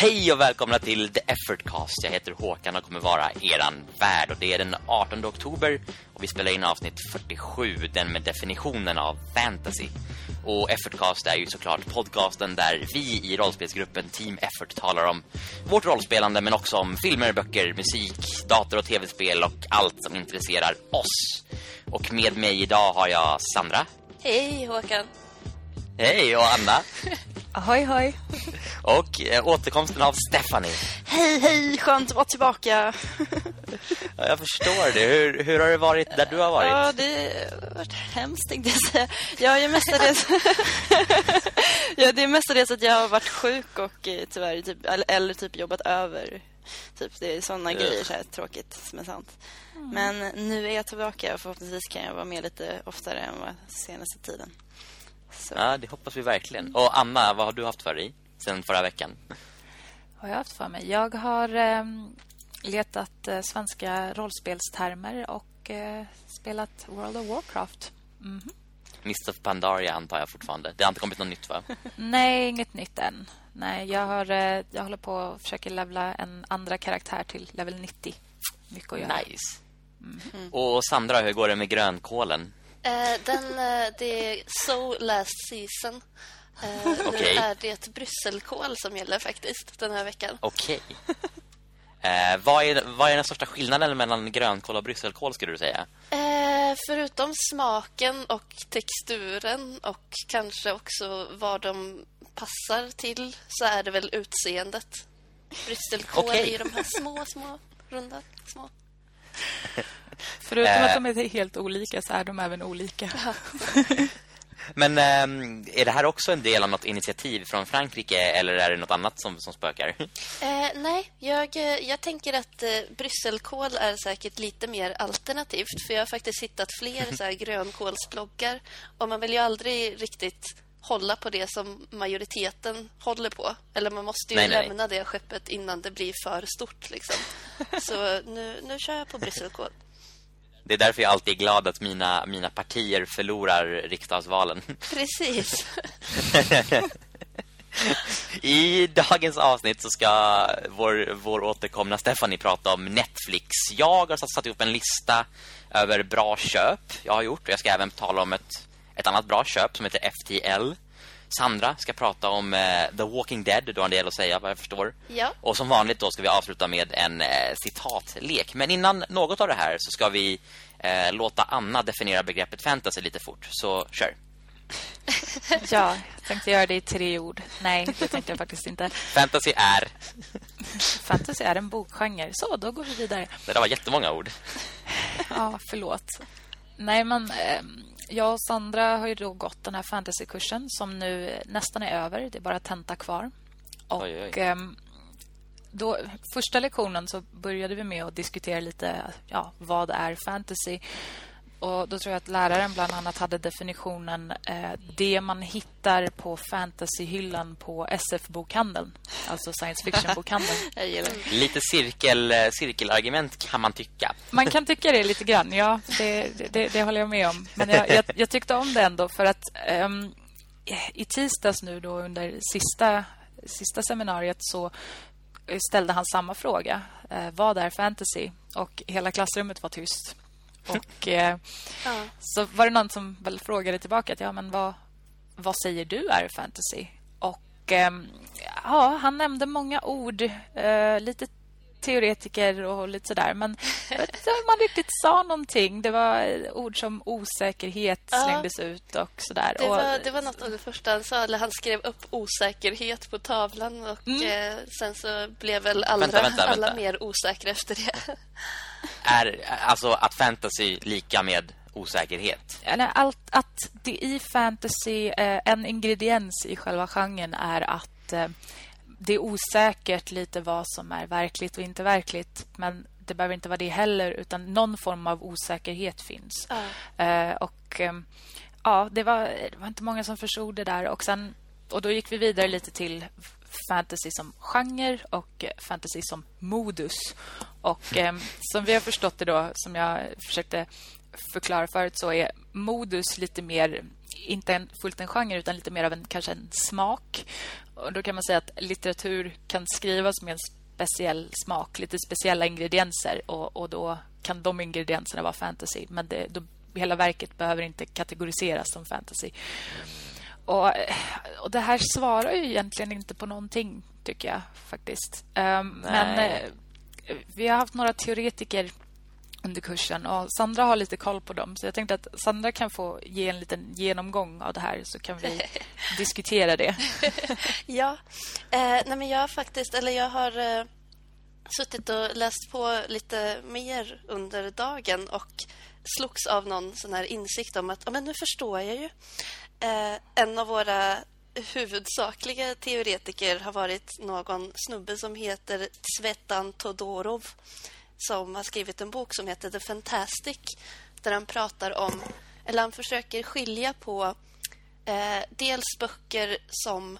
Hej och välkomna till The Effortcast. Jag heter Håkan och kommer vara eran värd. Och det är den 18 oktober och vi spelar in avsnitt 47, den med definitionen av fantasy. Och Effortcast är ju såklart podcasten där vi i rollspelsgruppen Team Effort talar om vårt rollspelande men också om filmer, böcker, musik, dator- och tv-spel och allt som intresserar oss. Och med mig idag har jag Sandra. Hej Håkan. Hej och Anna. Ahoj, hoj. Och eh, återkomsten av Stephanie. Hej, hej, skönt att vara tillbaka. Ja, jag förstår det. Hur, hur har det varit där du har varit? Ja, det har varit hemskt tänkte jag säga. Jag ju mestadels... ja, det är mestadels att jag har varit sjuk och eh, tyvärr typ, eller, eller typ jobbat över. Typ, det är sådana grejer så här, tråkigt som är sant. Men nu är jag tillbaka och förhoppningsvis kan jag vara med lite oftare än vad senaste tiden. Så. Ja, det hoppas vi verkligen. Och Anna, vad har du haft för dig sen förra veckan? Vad har jag haft för mig? Jag har eh, letat eh, svenska rollspelstermer och eh, spelat World of Warcraft. Mhm. Mist of Pandaria antar jag fortfarande. Det har inte kommit något nytt va? Nej, inget nytt än. Nej, jag, har, eh, jag håller på och försöker levla en andra karaktär till level 90. Mycket att göra. Nice. Och Sandra, hur går det med grönkålen? Eh, den, eh, det är So Last Season. Eh, Okej. Nu är det brysselkål som gäller faktiskt den här veckan. Okej. Eh, vad, är, vad är den största skillnaden mellan grönkål och brysselkål skulle du säga? Eh, förutom smaken och texturen och kanske också vad de passar till så är det väl utseendet. Brysselkål Okej. är ju de här små, små, runda, små. Förutom Eh. att de är helt olika så är de även olika. Men ehm, är det här också en del av något initiativ från Frankrike eller är det något annat som, som spökar? Eh, nej, jag, eh, jag tänker att eh, brysselkål är säkert lite mer alternativt. För jag har faktiskt hittat fler så här, grönkålsbloggar. Och man vill ju aldrig riktigt hålla på det som majoriteten håller på. Eller man måste ju Nej, nej, nej. lämna det skeppet innan det blir för stort. Liksom. Så nu, nu kör jag på brysselkål. Det är därför jag alltid är glad att mina, mina partier förlorar riksdagsvalen. Precis. I dagens avsnitt så ska vår, vår återkomna Stephanie prata om Netflix. Jag har satt, satt ihop en lista över bra köp jag har gjort. Jag ska även tala om ett, ett annat bra köp som heter FTL. Sandra ska prata om eh, The Walking Dead. Du har en del att säga vad jag förstår. Ja. Och som vanligt då ska vi avsluta med en eh, citatlek. Men innan något av det här så ska vi eh, låta Anna definiera begreppet fantasy lite fort. Så kör. Ja, jag tänkte göra det i tre ord. Nej, det tänkte jag faktiskt inte. Fantasy är... Fantasy är en bokgenre. Så, då går vi vidare. Det där var jättemånga ord. Ja, förlåt. Nej, men eh, jag och Sandra har ju då gått den här fantasykursen som nu nästan är över. Det är bara tenta kvar. Och Oj, oj. ehm, då, första lektionen så började vi med att diskutera lite ja, vad är fantasy. Och då tror jag att läraren bland annat hade definitionen eh, det man hittar på fantasyhyllan på SF-bokhandeln. Alltså science fiction-bokhandeln. Lite cirkel, eh, cirkelargument kan man tycka. Man kan tycka det lite grann, ja. Det, det, det håller jag med om. Men jag, jag, jag tyckte om det ändå för att ehm, i tisdags nu då under sista, sista seminariet så ställde han samma fråga. Eh, vad är fantasy? Och hela klassrummet var tyst. Och eh, Ja. så var det någon som väl frågade tillbaka att ja, men vad, vad säger du är fantasy? Och ehm, ja, han nämnde många ord, eh, lite teoretiker och lite sådär. Men jag vet inte om man riktigt sa någonting. Det var ord som osäkerhet Ja. slängdes ut och sådär. Det och, var, det var något av det första han sa. Eller han skrev upp osäkerhet på tavlan och eh, sen så blev väl alla, Vänta, vänta, alla vänta. mer osäkra efter det. Är alltså att fantasy lika med osäkerhet? eller allt, att det i fantasy, eh, en ingrediens i själva genren är att eh, det är osäkert lite vad som är verkligt och inte verkligt. Men det behöver inte vara det heller, utan någon form av osäkerhet finns. Ja. Eh, och eh, ja, det var, det var inte många som förstod det där. Och, sen, och då gick vi vidare lite till fantasy som genre och eh, fantasy som modus. Och eh, som vi har förstått det då, som jag försökte förklara förut, så är modus lite mer inte en, fullt en genre utan lite mer av en kanske en smak. Och då kan man säga att litteratur kan skrivas med en speciell smak, lite speciella ingredienser och, och då kan de ingredienserna vara fantasy. Men det, då, hela verket behöver inte kategoriseras som fantasy. Och, och det här svarar ju egentligen inte på någonting, tycker jag faktiskt. Um, men eh, vi har haft några teoretiker under kursen och Sandra har lite koll på dem. Så jag tänkte att Sandra kan få ge en liten genomgång av det här så kan vi diskutera det. ja, eh, nej men jag faktiskt, eller jag har eh, suttit och läst på lite mer under dagen och slogs av någon sån här insikt om att, ja men nu förstår jag ju. Eh, en av våra huvudsakliga teoretiker har varit någon snubbe som heter Svetan Todorov som har skrivit en bok som heter The Fantastic där han pratar om, eller han försöker skilja på eh, dels böcker som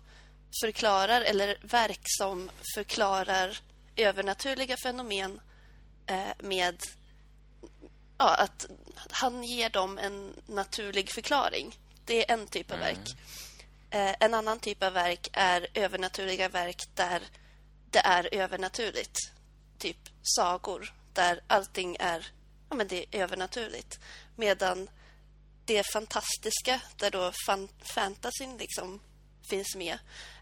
förklarar eller verk som förklarar övernaturliga fenomen eh, med ja, att han ger dem en naturlig förklaring. Det är en typ av mm. verk. Eh, en annan typ av verk är övernaturliga verk där det är övernaturligt. Typ sagor, där allting är, ja, men det är övernaturligt. Medan det fantastiska, där då fan, fantasyn liksom finns med,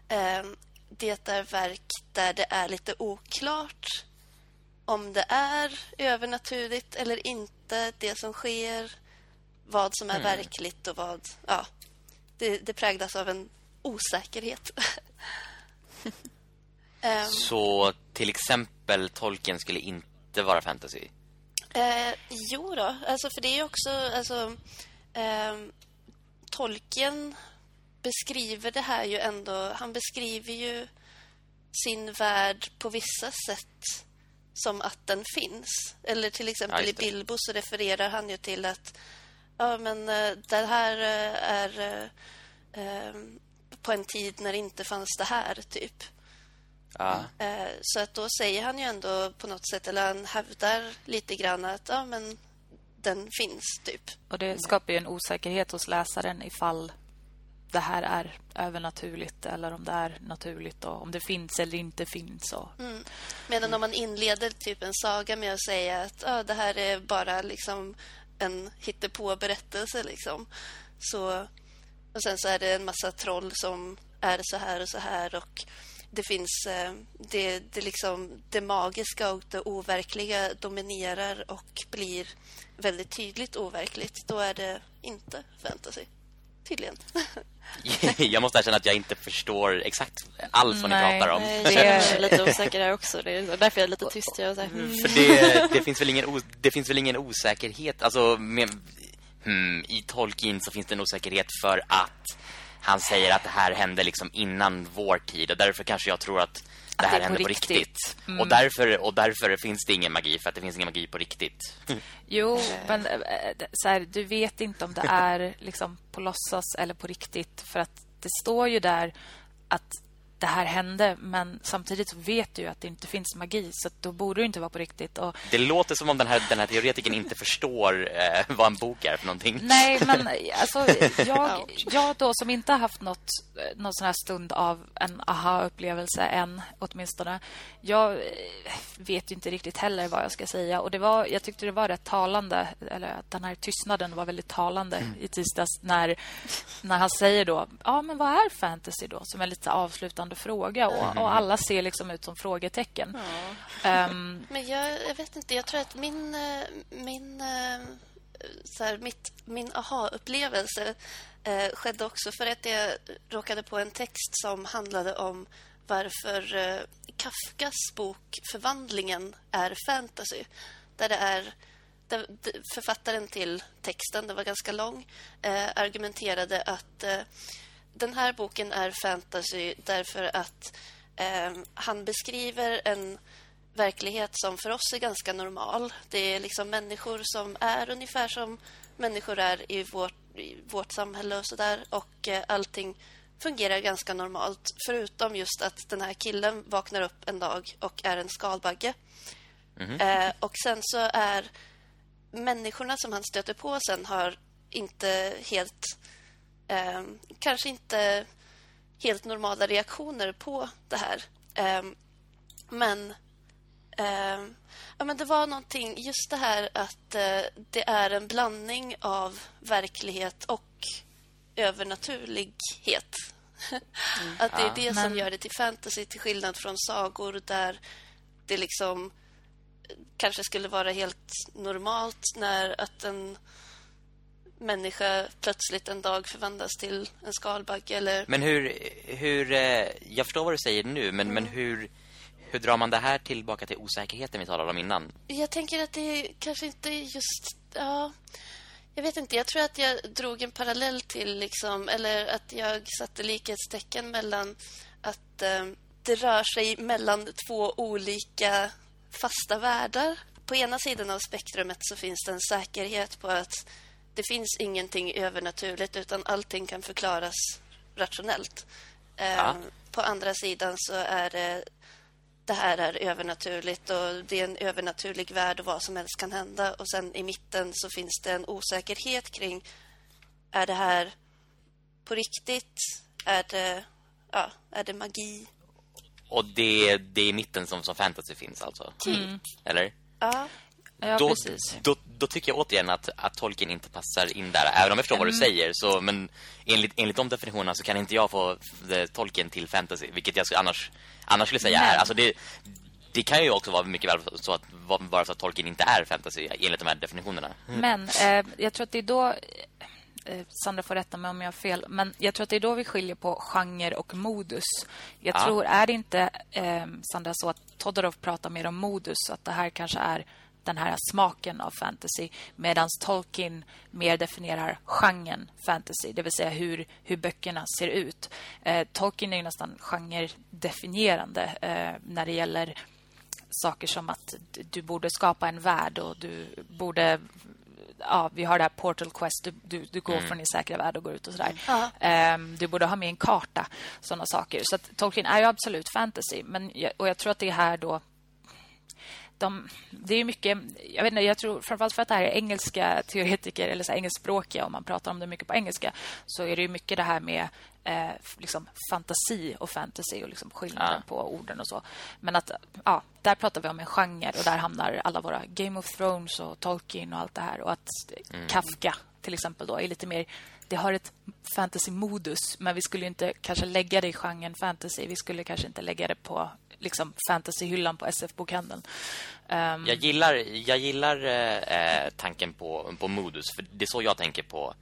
eh, det är verk där det är lite oklart om det är övernaturligt eller inte, det som sker, vad som är mm. verkligt och vad... Ja, det, det präglas av en osäkerhet. um, Så till exempel Tolkien skulle inte vara fantasy? Eh, jo då, alltså för det är också... Alltså, eh, Tolkien beskriver det här ju ändå... Han beskriver ju sin värld på vissa sätt som att den finns. Eller till exempel ja, i Bilbo så refererar han ju till att ja, men eh, det här eh, är eh, på en tid när det inte fanns det här, typ. Ja. Så att då säger han ju ändå på något sätt, eller han hävdar lite grann att ja, men den finns, typ. Och det skapar ju en osäkerhet hos läsaren ifall det här är övernaturligt eller om det är naturligt och om det finns eller inte finns. Och... Mm. Medan om man inleder typ en saga med att säga att ah, det här är bara liksom en hittepå-berättelse. Liksom. Så, och sen så är det en massa troll som är så här och så här och det finns eh, det, det, liksom, det magiska och det overkliga dominerar och blir väldigt tydligt overkligt. Då är det inte fantasy tydligen. jag måste erkänna att jag inte förstår exakt allt vad Nej, ni pratar om. Nej, jag är lite osäker där också. Det är därför jag är lite tyst. Jag är mm, För det, det, finns väl ingen, det finns väl ingen osäkerhet. Alltså, med, hmm, i Tolkien så finns det en osäkerhet för att han säger att det här hände liksom innan vår tid. Och därför kanske jag tror att det här händer på riktigt. riktigt. Mm. Och, därför, och därför finns det ingen magi, för att det finns ingen magi på riktigt. Jo, men eh, så här, du vet inte om det är liksom på låtsas eller på riktigt. För att det står ju där att det här hände men samtidigt så vet du att det inte finns magi så då borde det inte vara på riktigt. Och... Det låter som om den här, den här teoretiken inte förstår eh, vad en bok är för någonting. Nej, men alltså, jag, jag då som inte har haft något, någon sån här stund av en aha-upplevelse än åtminstone. Jag eh, vet ju inte riktigt heller vad jag ska säga och det var, jag tyckte det var rätt talande eller att den här tystnaden var väldigt talande mm. i tisdags när, när han säger då, ja men vad är fantasy då? Som är lite avslutande spännande fråga och, och, mm. alla ser liksom ut som frågetecken. Ja. Um, Men jag, jag, vet inte, jag tror att min, eh, min eh, så här, mitt, min aha-upplevelse eh, skedde också för att jag råkade på en text som handlade om varför eh, Kafkas bok Förvandlingen är fantasy. Där det är där författaren till texten, den var ganska lång, eh, argumenterade att eh, den här boken är fantasy därför att eh, han beskriver en verklighet som för oss är ganska normal. Det är liksom människor som är ungefär som människor är i vårt, i vårt samhälle och sådär. Och eh, allting fungerar ganska normalt. Förutom just att den här killen vaknar upp en dag och är en skalbagge. Mm eh, och sen så är människorna som han stöter på sen har inte helt eh, kanske inte helt normala reaktioner på det här. Eh, men, eh, ja, men det var någonting, just det här att eh, det är en blandning av verklighet och övernaturlighet. att det är det som men- gör det till fantasy till skillnad från sagor där det liksom kanske skulle vara helt normalt när att en människa plötsligt en dag förvandlas till en skalbagge eller Men hur, hur eh, jag förstår vad du säger nu, men, men hur, hur drar man det här tillbaka till osäkerheten vi talade om innan? Jag tänker att det är kanske inte just... Ja, jag vet inte. Jag tror att jag drog en parallell till... Liksom, eller att jag satte likhetstecken mellan att eh, det rör sig mellan två olika fasta världar. På ena sidan av spektrumet så finns det en säkerhet på att det finns ingenting övernaturligt utan allting kan förklaras rationellt. Eh, Ja. På andra sidan så är det det här är övernaturligt och det är en övernaturlig värld och vad som helst kan hända. Och sen i mitten så finns det en osäkerhet kring är det här på riktigt? Är det, ja, är det magi? Och det, det är i mitten som, som fantasy finns alltså? Eller? Ja, Ja, då. Då, då tycker jag återigen att, att Tolkien inte passar in där Även om jag förstår vad du säger så, Men enligt, enligt de definitionerna så kan inte jag få Tolkien till fantasy Vilket jag skulle annars, annars skulle säga Men- är alltså det, det kan ju också vara mycket väl så att bara för att Tolkien inte är fantasy Enligt de här definitionerna Men eh, jag tror att det är då... Eh, Sandra får rätta mig om jag har fel. Men jag tror att det är då vi skiljer på genre och modus. Jag Ja. tror, är det inte, eh, Sandra, så att Todorov pratar mer om modus? Att det här kanske är den här smaken av fantasy. Medan Tolkien mer definierar genren fantasy. Det vill säga hur, hur böckerna ser ut. Eh, Tolkien är ju nästan genredefinierande eh, när det gäller saker som att du borde skapa en värld och du borde ja, vi har det här Portal Quest. Du, du, du går från din säkra värld och går ut och sådär. Ja. Ehm, du borde ha med en karta. Sådana saker. Så att Tolkien är ju absolut fantasy. Men, jag- och jag tror att det är här då de, det är mycket, jag vet inte, jag tror framförallt för att det här är engelska teoretiker eller så engelskspråkiga om man pratar om det mycket på engelska så är det ju mycket det här med eh, liksom fantasi och fantasy och liksom skillnaden Ja. på orden och så. Men att ja, där pratar vi om en genre och där hamnar alla våra Game of Thrones och Tolkien och allt det här och att Kafka till exempel då är lite mer det har ett fantasy-modus men vi skulle ju inte kanske lägga det i genren fantasy. Vi skulle kanske inte lägga det på liksom fantasyhyllan på SF-bokhandeln. Ehm, Jag gillar, jag gillar eh, eh, tanken på, på modus För det är så jag tänker på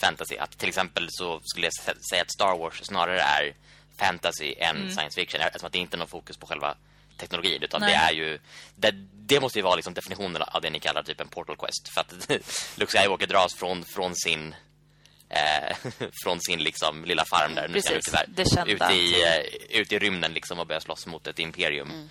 fantasy Att till exempel så skulle jag sä- säga att Star Wars snarare är fantasy än Mm. science fiction Eftersom att det inte är någon fokus på själva teknologin Utan Nej. det är ju det, det måste ju vara liksom definitionen av det ni kallar typ en portal quest För att Luke Skywalker dras från, från sin eh, från sin liksom lilla farm där nu Precis, ut i, vär- det kända. ut i, eh, ut i rymden liksom och börja slåss mot ett imperium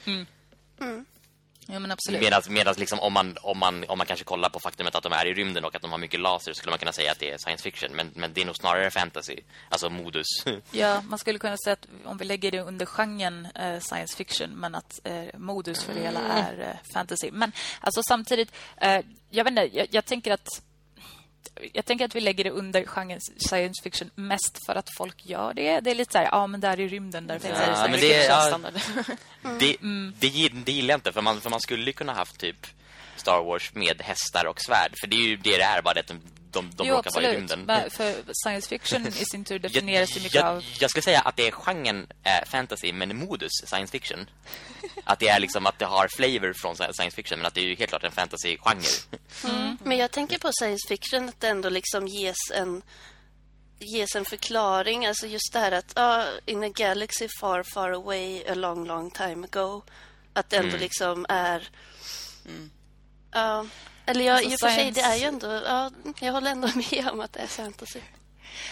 Ja, men absolut. Medan, medan liksom om, man, om, man, om man kanske kollar på faktumet att de är i rymden och att de har mycket laser så skulle man kunna säga att det är science fiction. Men, men det är nog snarare fantasy. Alltså modus. Ja, man skulle kunna säga att om vi lägger det under genren eh, science fiction men att eh, modus för det hela är eh, fantasy. Men alltså samtidigt, eh, jag vet inte, jag, jag tänker att jag tänker att vi lägger det under genren science fiction mest för att folk gör det. Det är lite så här, ja men där i rymden där finns Ja, det men science det är- ja. det, det, det gillar jag inte. För man, för man skulle kunna haft typ Star Wars med hästar och svärd. För det är ju det det är, bara det att de, de, de jo, råkar vara i absolut. rymden. Men för science fiction i sin tur definieras ju mycket jag, av... jag skulle säga att det är genren eh, fantasy men modus science fiction. Att det är liksom att det har flavor från science fiction men att det är ju helt klart en fantasy-genre. Men jag tänker på science fiction att det ändå liksom ges en ges en förklaring. Alltså just det här att ah, in a galaxy far, far away a long, long time ago. Att det ändå Mm. liksom är... Ja, eller jag, Alltså i och för sig, det är ju ändå... Ja, jag håller ändå med om att det är fantasy.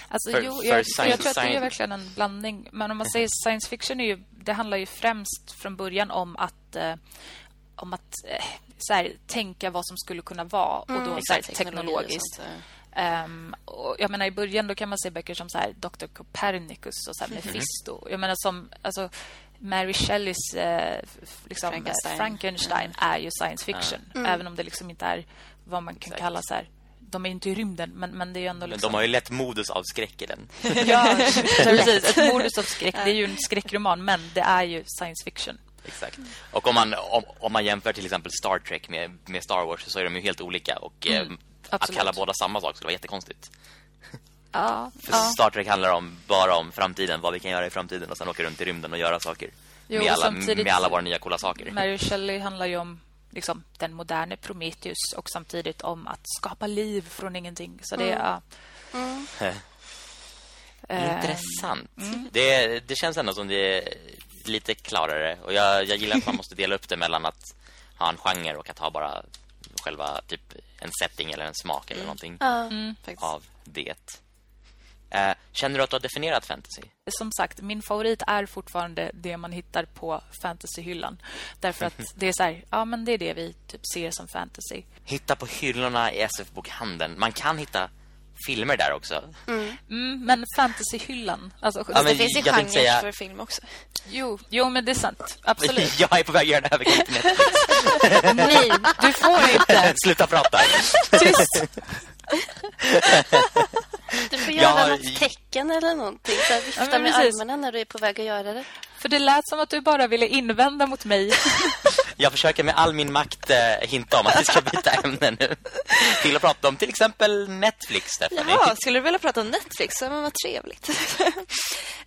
Alltså, För- jo, för jag, science- jag tror att det är verkligen en blandning. Men om man säger science fiction, är ju, det handlar ju främst från början om att, eh, om att eh, så här, tänka vad som skulle kunna vara. Och då så här, Exakt, teknologi och teknologiskt. Ehm, och jag menar, I början då kan man se böcker som så här, Dr. Copernicus och så här, Mephisto. Jag menar, som, alltså, Mary Shelleys eh, liksom, Frankenstein. Frankenstein, Frankenstein är ju science fiction. Även om det liksom inte är vad man kan kalla så här, de är inte i rymden, men, men det är ju ändå Men liksom... de har ju lätt modus av skräck i den. Ja, precis. Ett modus av skräck. Det är ju en skräckroman, men det är ju science fiction. Exakt. Och om man, om, om man jämför till exempel Star Trek med, med Star Wars så är de ju helt olika. Och eh, att absolut. kalla båda samma sak skulle vara jättekonstigt. Ja, För ja. Star Trek handlar om, bara om framtiden, vad vi kan göra i framtiden och sen åka runt i rymden och göra saker. Jo, med, alla, med alla våra nya coola saker. Mary Shelley handlar ju om liksom, den moderne Prometheus och samtidigt om att skapa liv från ingenting. Så det är... ja. Eh, Intressant. Det, det känns ändå som det är lite klarare. Och jag, jag gillar att man måste dela upp det mellan att ha en genre och att ha bara själva typ en setting eller en smak eller någonting Ja. faktiskt. av det. Eh, känner du att du har definierat fantasy? som sagt, min favorit är fortfarande det man hittar på fantasyhyllan. Därför att det är så här, ja men det är det vi typ ser som fantasy. Hitta på hyllorna i SF-bokhandeln. Man kan hitta filmer där också. Mm, men fantasyhyllan, alltså, Ja, men det finns ju jag genrer säga- för film också. jo, jo, men det är sant. Absolut. jag är på väg att göra en övergång till Netflix. Nej, du får inte. Sluta prata. Tyst. Du får Jag göra har- något tecken eller någonting. Så vifta Ja, med precis. armarna när du är på väg att göra det. För det lät som att du bara ville invända mot mig. Jag försöker med all min makt eh, hinta om att vi ska byta ämne nu. Till att prata om till exempel Netflix, Stephanie. Jaha, skulle du vilja prata om Netflix? Ja, men vad trevligt.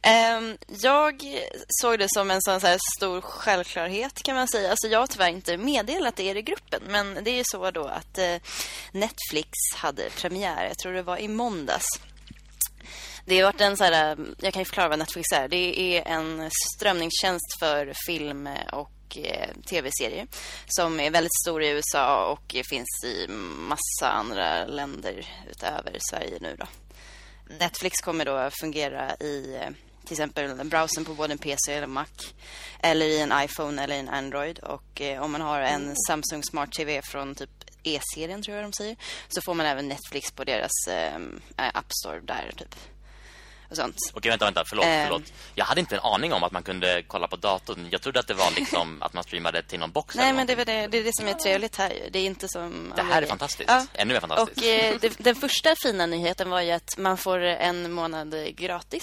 Ehm, jag såg det som en sån så här stor självklarhet kan man säga. Alltså jag har tyvärr inte meddelat er i gruppen. Men det är ju så då att eh, Netflix hade premiär. Jag tror det var i måndags. Det har varit en så här, jag kan ju förklara vad Netflix är. Det är en strömningstjänst för film och eh, tv-serier som är väldigt stor i USA och finns i massa andra länder utöver Sverige nu då. Netflix kommer då fungera i eh, till exempel browsern på både en PC eller Mac eller i en iPhone eller en Android och eh, om man har en Samsung Smart TV från typ E-serien tror jag de säger så får man även Netflix på deras eh, App Store där typ. Och sånt. Okej, vänta, vänta, förlåt, Ehm. förlåt. Jag hade inte en aning om att man kunde kolla på datorn. Jag trodde att det var liksom att man streamade till någon box Nej, eller men det det, det är det som är trevligt här. ju. Det är inte som... Det här är fantastiskt. Ja. Ännu mer fantastiskt. Och eh, det, den första fina nyheten var ju att man får en månad gratis.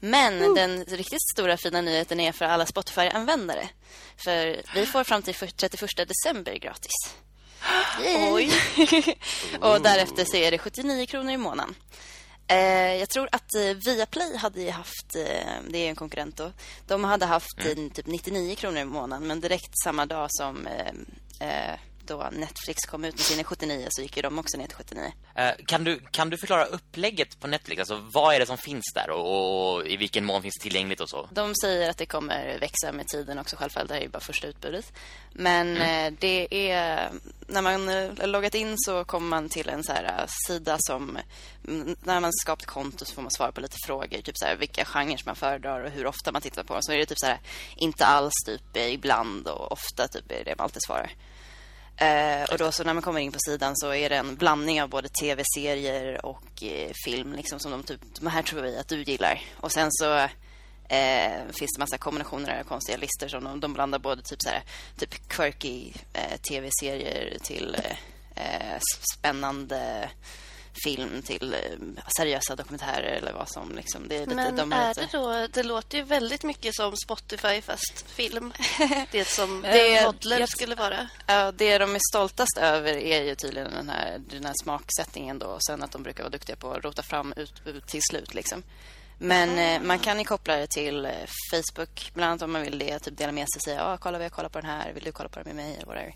Men den riktigt stora fina nyheten är för alla Spotify-användare. För vi får fram till 31 december gratis. Oj! och därefter så är det 79 kronor i månaden. Eh, jag tror att eh, Viaplay hade ju haft, eh, det är en konkurrent då, de hade haft Mm. typ 99 kronor i månaden men direkt samma dag som eh, eh, då Netflix kom ut med sina 79 så gick ju de också ner till 79. Eh, kan, du, kan du förklara upplägget på Netflix? Alltså, vad är det som finns där och, och i vilken mån finns det tillgängligt och så? De säger att det kommer växa med tiden också självfallet. Det här är ju bara första utbudet. Men Mm. eh, det är... När man eh, loggat in så kommer man till en så här sida som... mm, När man skapat konto så får man svara på lite frågor. Typ så här, vilka genrer man föredrar och hur ofta man tittar på dem. Så är det typ så här, inte alls, typ ibland och ofta typ är det man alltid svarar. Eh, och då så när man kommer in på sidan så är det en blandning av både tv-serier och eh, film liksom som de typ, de här tror vi att du gillar. Och sen så eh, finns det massa kombinationer av konstiga listor som de, de blandar både typ så här, typ quirky eh, tv-serier till eh, eh, spännande film till eh, seriösa dokumentärer eller vad som liksom det är lite Men de är lite- det då... Det låter ju väldigt mycket som Spotify fast film. Det som Det- det Voddler jag- skulle vara. Ja, det de är stoltast över är ju tydligen den här, den här smaksättningen då. Och sen att de brukar vara duktiga på att rota fram utbud till slut liksom. Men eh, man kan ju koppla det till eh, Facebook, bland annat om man vill det. Typ dela med sig och säga, ja, kolla vi har kollat på den här, vill du kolla på den med mig eller whatever.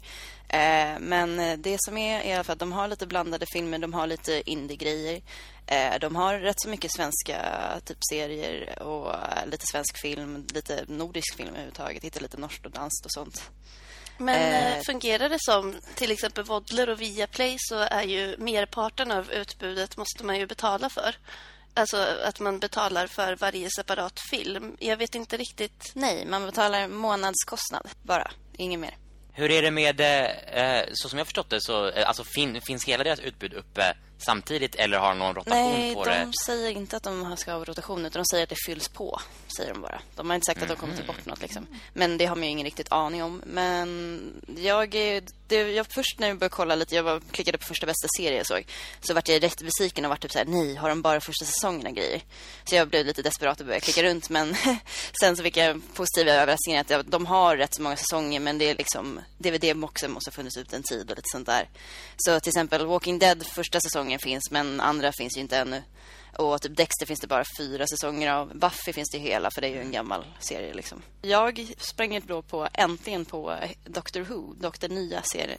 Eh, men det som är i alla fall att de har lite blandade filmer, de har lite indie-grejer. Eh, de har rätt så mycket svenska typ serier och lite svensk film, lite nordisk film överhuvudtaget. Hittar lite norskt och danskt och sånt. Men Eh, fungerar det som till exempel Voddler och Viaplay så är ju merparten av utbudet måste man ju betala för. Alltså att man betalar för varje separat film. Jag vet inte riktigt. Nej, man betalar månadskostnad bara, inget mer. Hur är det med, eh, så som jag förstått det, så eh, alltså, fin, finns hela deras utbud uppe samtidigt eller har de någon rotation Nej, på de det? säger inte att de ska ha rotation utan de säger att det fylls på, säger de bara. De har inte sagt att de kommer ta bort något liksom. Men det har man ju ingen riktigt aning om. Men jag det, jag, först när jag började kolla lite, jag var, klickade på första bästa serie jag såg, så vart jag rätt besviken och var typ så här, nej, har de bara första säsongerna grejer? Så jag blev lite desperat och började klicka runt, men sen så fick jag positiva överraskningar att de har rätt så många säsonger, men det är liksom, DVD-boxen måste ha funnits ut en tid och lite sånt där. Så till exempel Walking Dead, första säsongen finns, men andra finns ju inte ännu. Och typ Dexter finns det bara fyra säsonger av. Buffy finns det hela, för det är ju en gammal serie. Liksom. Jag sprang då på, äntligen på Doctor Who, Doctor nya serien.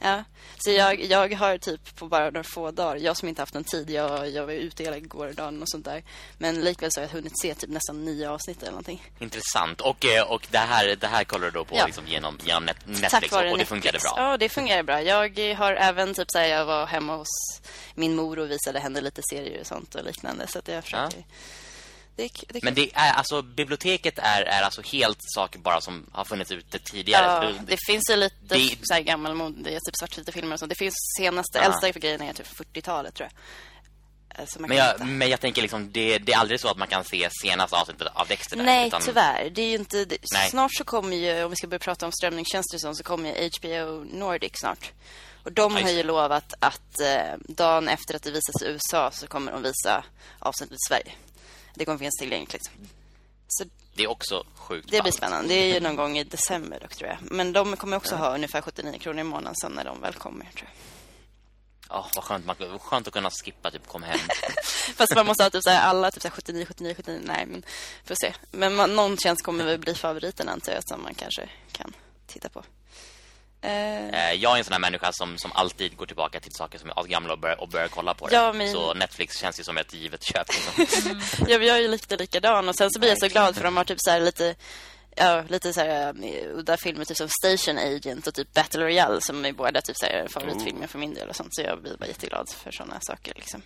Ja. Så jag, jag har typ på bara några få dagar, jag som inte haft någon tid, jag, jag var ute hela igår dagen och sånt där. Men likväl så har jag hunnit se typ nästan nio avsnitt eller någonting. Intressant. Och, eh, och det, här, det här kollar du då på Ja. liksom genom, genom net, Netflix Tack och, vare och det funkade bra. Ja, det fungerar bra. Jag har även typ så här, jag var hemma hos min mor och visade henne lite serier och sånt och liknande. Så att jag försöker... Det k- det är Men det är alltså biblioteket är, är alltså helt saker bara som har funnits ute tidigare. Ja, För det finns ju lite det- så här gammalmod, det är typ svartvita filmer och sånt. Det finns senaste, Ja. äldsta grejerna är typ 40-talet tror jag. Eh, men, jag, hitta. men jag tänker liksom det, det är aldrig så att man kan se senaste avsnittet av Dexter där, Nej, utan- tyvärr. Det är ju inte... Det. Snart så kommer ju, om vi ska börja prata om strömningstjänster och sånt, så kommer ju HBO Nordic snart. Och de Ja, har ju lovat att eh, dagen efter att det visas i USA så kommer de visa avsnittet i Sverige. Det kommer finnas tillgängligt liksom. Så Det är också sjukt det blir spännande. Det är ju någon gång i december dock, tror jag. Men de kommer också ha ungefär 79 kronor i månaden sen när de väl kommer, tror jag. Ja, vad skönt, man, vad skönt att kunna skippa typ kom hem. Fast man måste ha typ så här, alla typ så här 79, 79, 79. Nej, men får se. Men man, någon tjänst kommer väl bli favoriten antar jag som man kanske kan titta på. Eh, Eh, jag är en sån här människa som, som alltid går tillbaka till saker som är asgamla och börjar, och börjar kolla på det. Ja, men- Så Netflix känns ju som ett givet köp. Liksom. jag, jag är ju lite likadan och sen så blir jag så glad för de har typ så här lite Ja, lite så här uh, udda filmer typ som Station Agent och typ Battle Royale som är båda typ så här favoritfilmer för min del och sånt så jag blir bara jätteglad för såna saker liksom.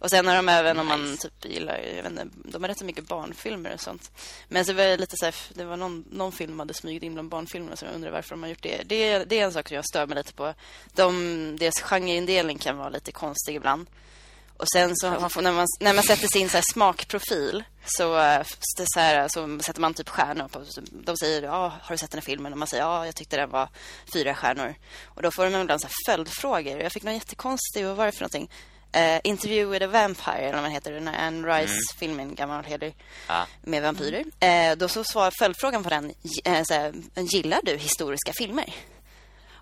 Och sen har de även om man Nice. typ gillar, jag vet inte, de har rätt så mycket barnfilmer och sånt. Men så var det lite så här, det var någon, någon film de hade smugit in bland barnfilmerna som jag undrar varför de har gjort det. Det, är- det är en sak som jag stör mig lite på. De, deras genreindelning kan vara lite konstig ibland. Och sen så man får, när, man, när man sätter sin så här smakprofil så, det så, här, så sätter man typ stjärnor på. De säger, ja, har du sett den här filmen? Och man säger, ja, jag tyckte den var fyra stjärnor. Och då får de ibland så här följdfrågor. Jag fick någon jättekonstig, vad var det för någonting? Uh, Interview with a Vampire, eller vad den heter. Den här Anne Rice-filmen, gammal heder, Ja. med vampyrer. Eh, då så svarar följdfrågan på den, eh, så här, gillar du historiska filmer?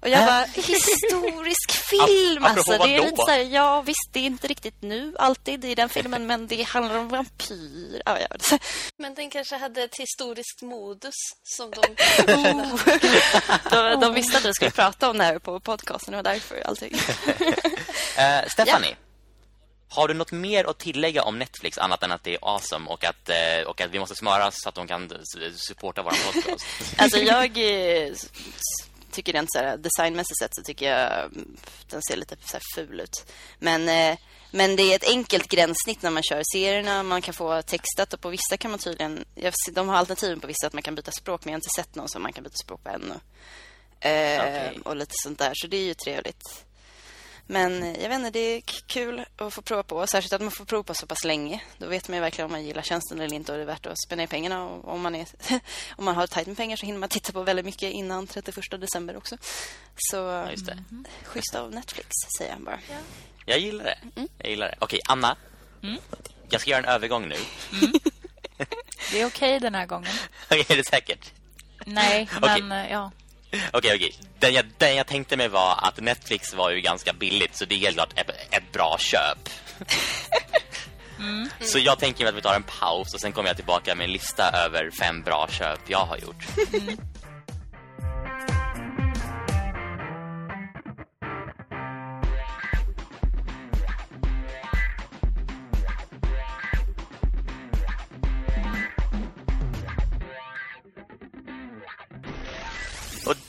Och jag bara, historisk film alltså. Det är lite så här, ja visst, det är inte riktigt nu alltid i den filmen, men det handlar om vampyr. Ja, ja. Så- Men den kanske hade ett historiskt modus som de... De, de visste att vi skulle prata om det här på podcasten, var därför allting. Eh, Stephanie, har du något mer att tillägga om Netflix annat än att det är awesome och att, eh, och att vi måste smöras så att de kan supporta våran podcast? Alltså jag eh, tycker rent så här designmässigt sett så tycker jag mm, den ser lite så ful ut. Men, eh, men det är ett enkelt gränssnitt när man kör serierna. Man kan få textat och på vissa kan man tydligen... De har alternativen på vissa att man kan byta språk men jag har inte sett någon som man kan byta språk på ännu. Okej. Och lite sånt där, så det är ju trevligt. Men eh, jag vet inte, det är kul att få prova på. Särskilt att man får prova på så pass länge. Då vet man ju verkligen om man gillar tjänsten eller inte och det är värt att spendera pengarna. Och om man, är, om man har tajt med pengar så hinner man titta på väldigt mycket innan 31 december också. Så Ja, just det. schysst av Netflix, säger jag bara. Jag gillar det. Jag gillar det. Okej, Anna. Jag ska göra en övergång nu. Det är okej den här gången. Okej, är det säkert? Nej, men eh, ja. Okej, okej. Den jag, den jag tänkte mig var att Netflix var ju ganska billigt så det är helt klart ett, ett bra köp. Så jag tänker att vi tar en paus och sen kommer jag tillbaka med en lista över fem bra köp jag har gjort. Och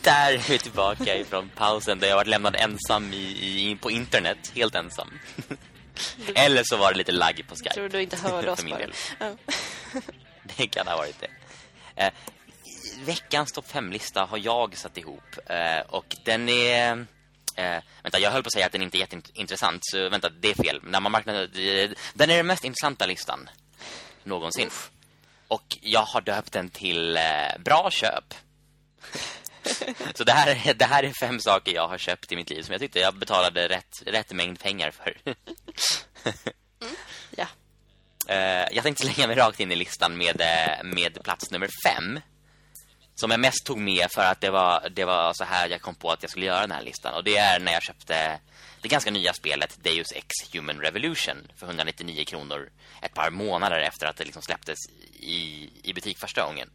där är vi tillbaka ifrån pausen där jag varit lämnad ensam i, i, på internet, helt ensam. Eller så var det lite lagg på Skype. Tror du inte hörde oss bara. Det kan ha varit det. Eh, veckans topp 5-lista har jag satt ihop. Eh, och den är... Eh, vänta, jag höll på att säga att den inte är jätteintressant. Så vänta, det är fel. När man marknadsför, eh, den är den mest intressanta listan någonsin. Och jag har döpt den till eh, Bra köp. Så det här, det här är fem saker jag har köpt i mitt liv som jag tyckte jag betalade rätt, rätt mängd pengar för. Ja. Eh, jag tänkte slänga mig rakt in i listan med, eh, med plats nummer fem. Som jag mest tog med för att det var, det var så här jag kom på att jag skulle göra den här listan. Och det är när jag köpte det ganska nya spelet Deus Ex Human Revolution för 199 kronor ett par månader efter att det liksom släpptes i, i butik första gången.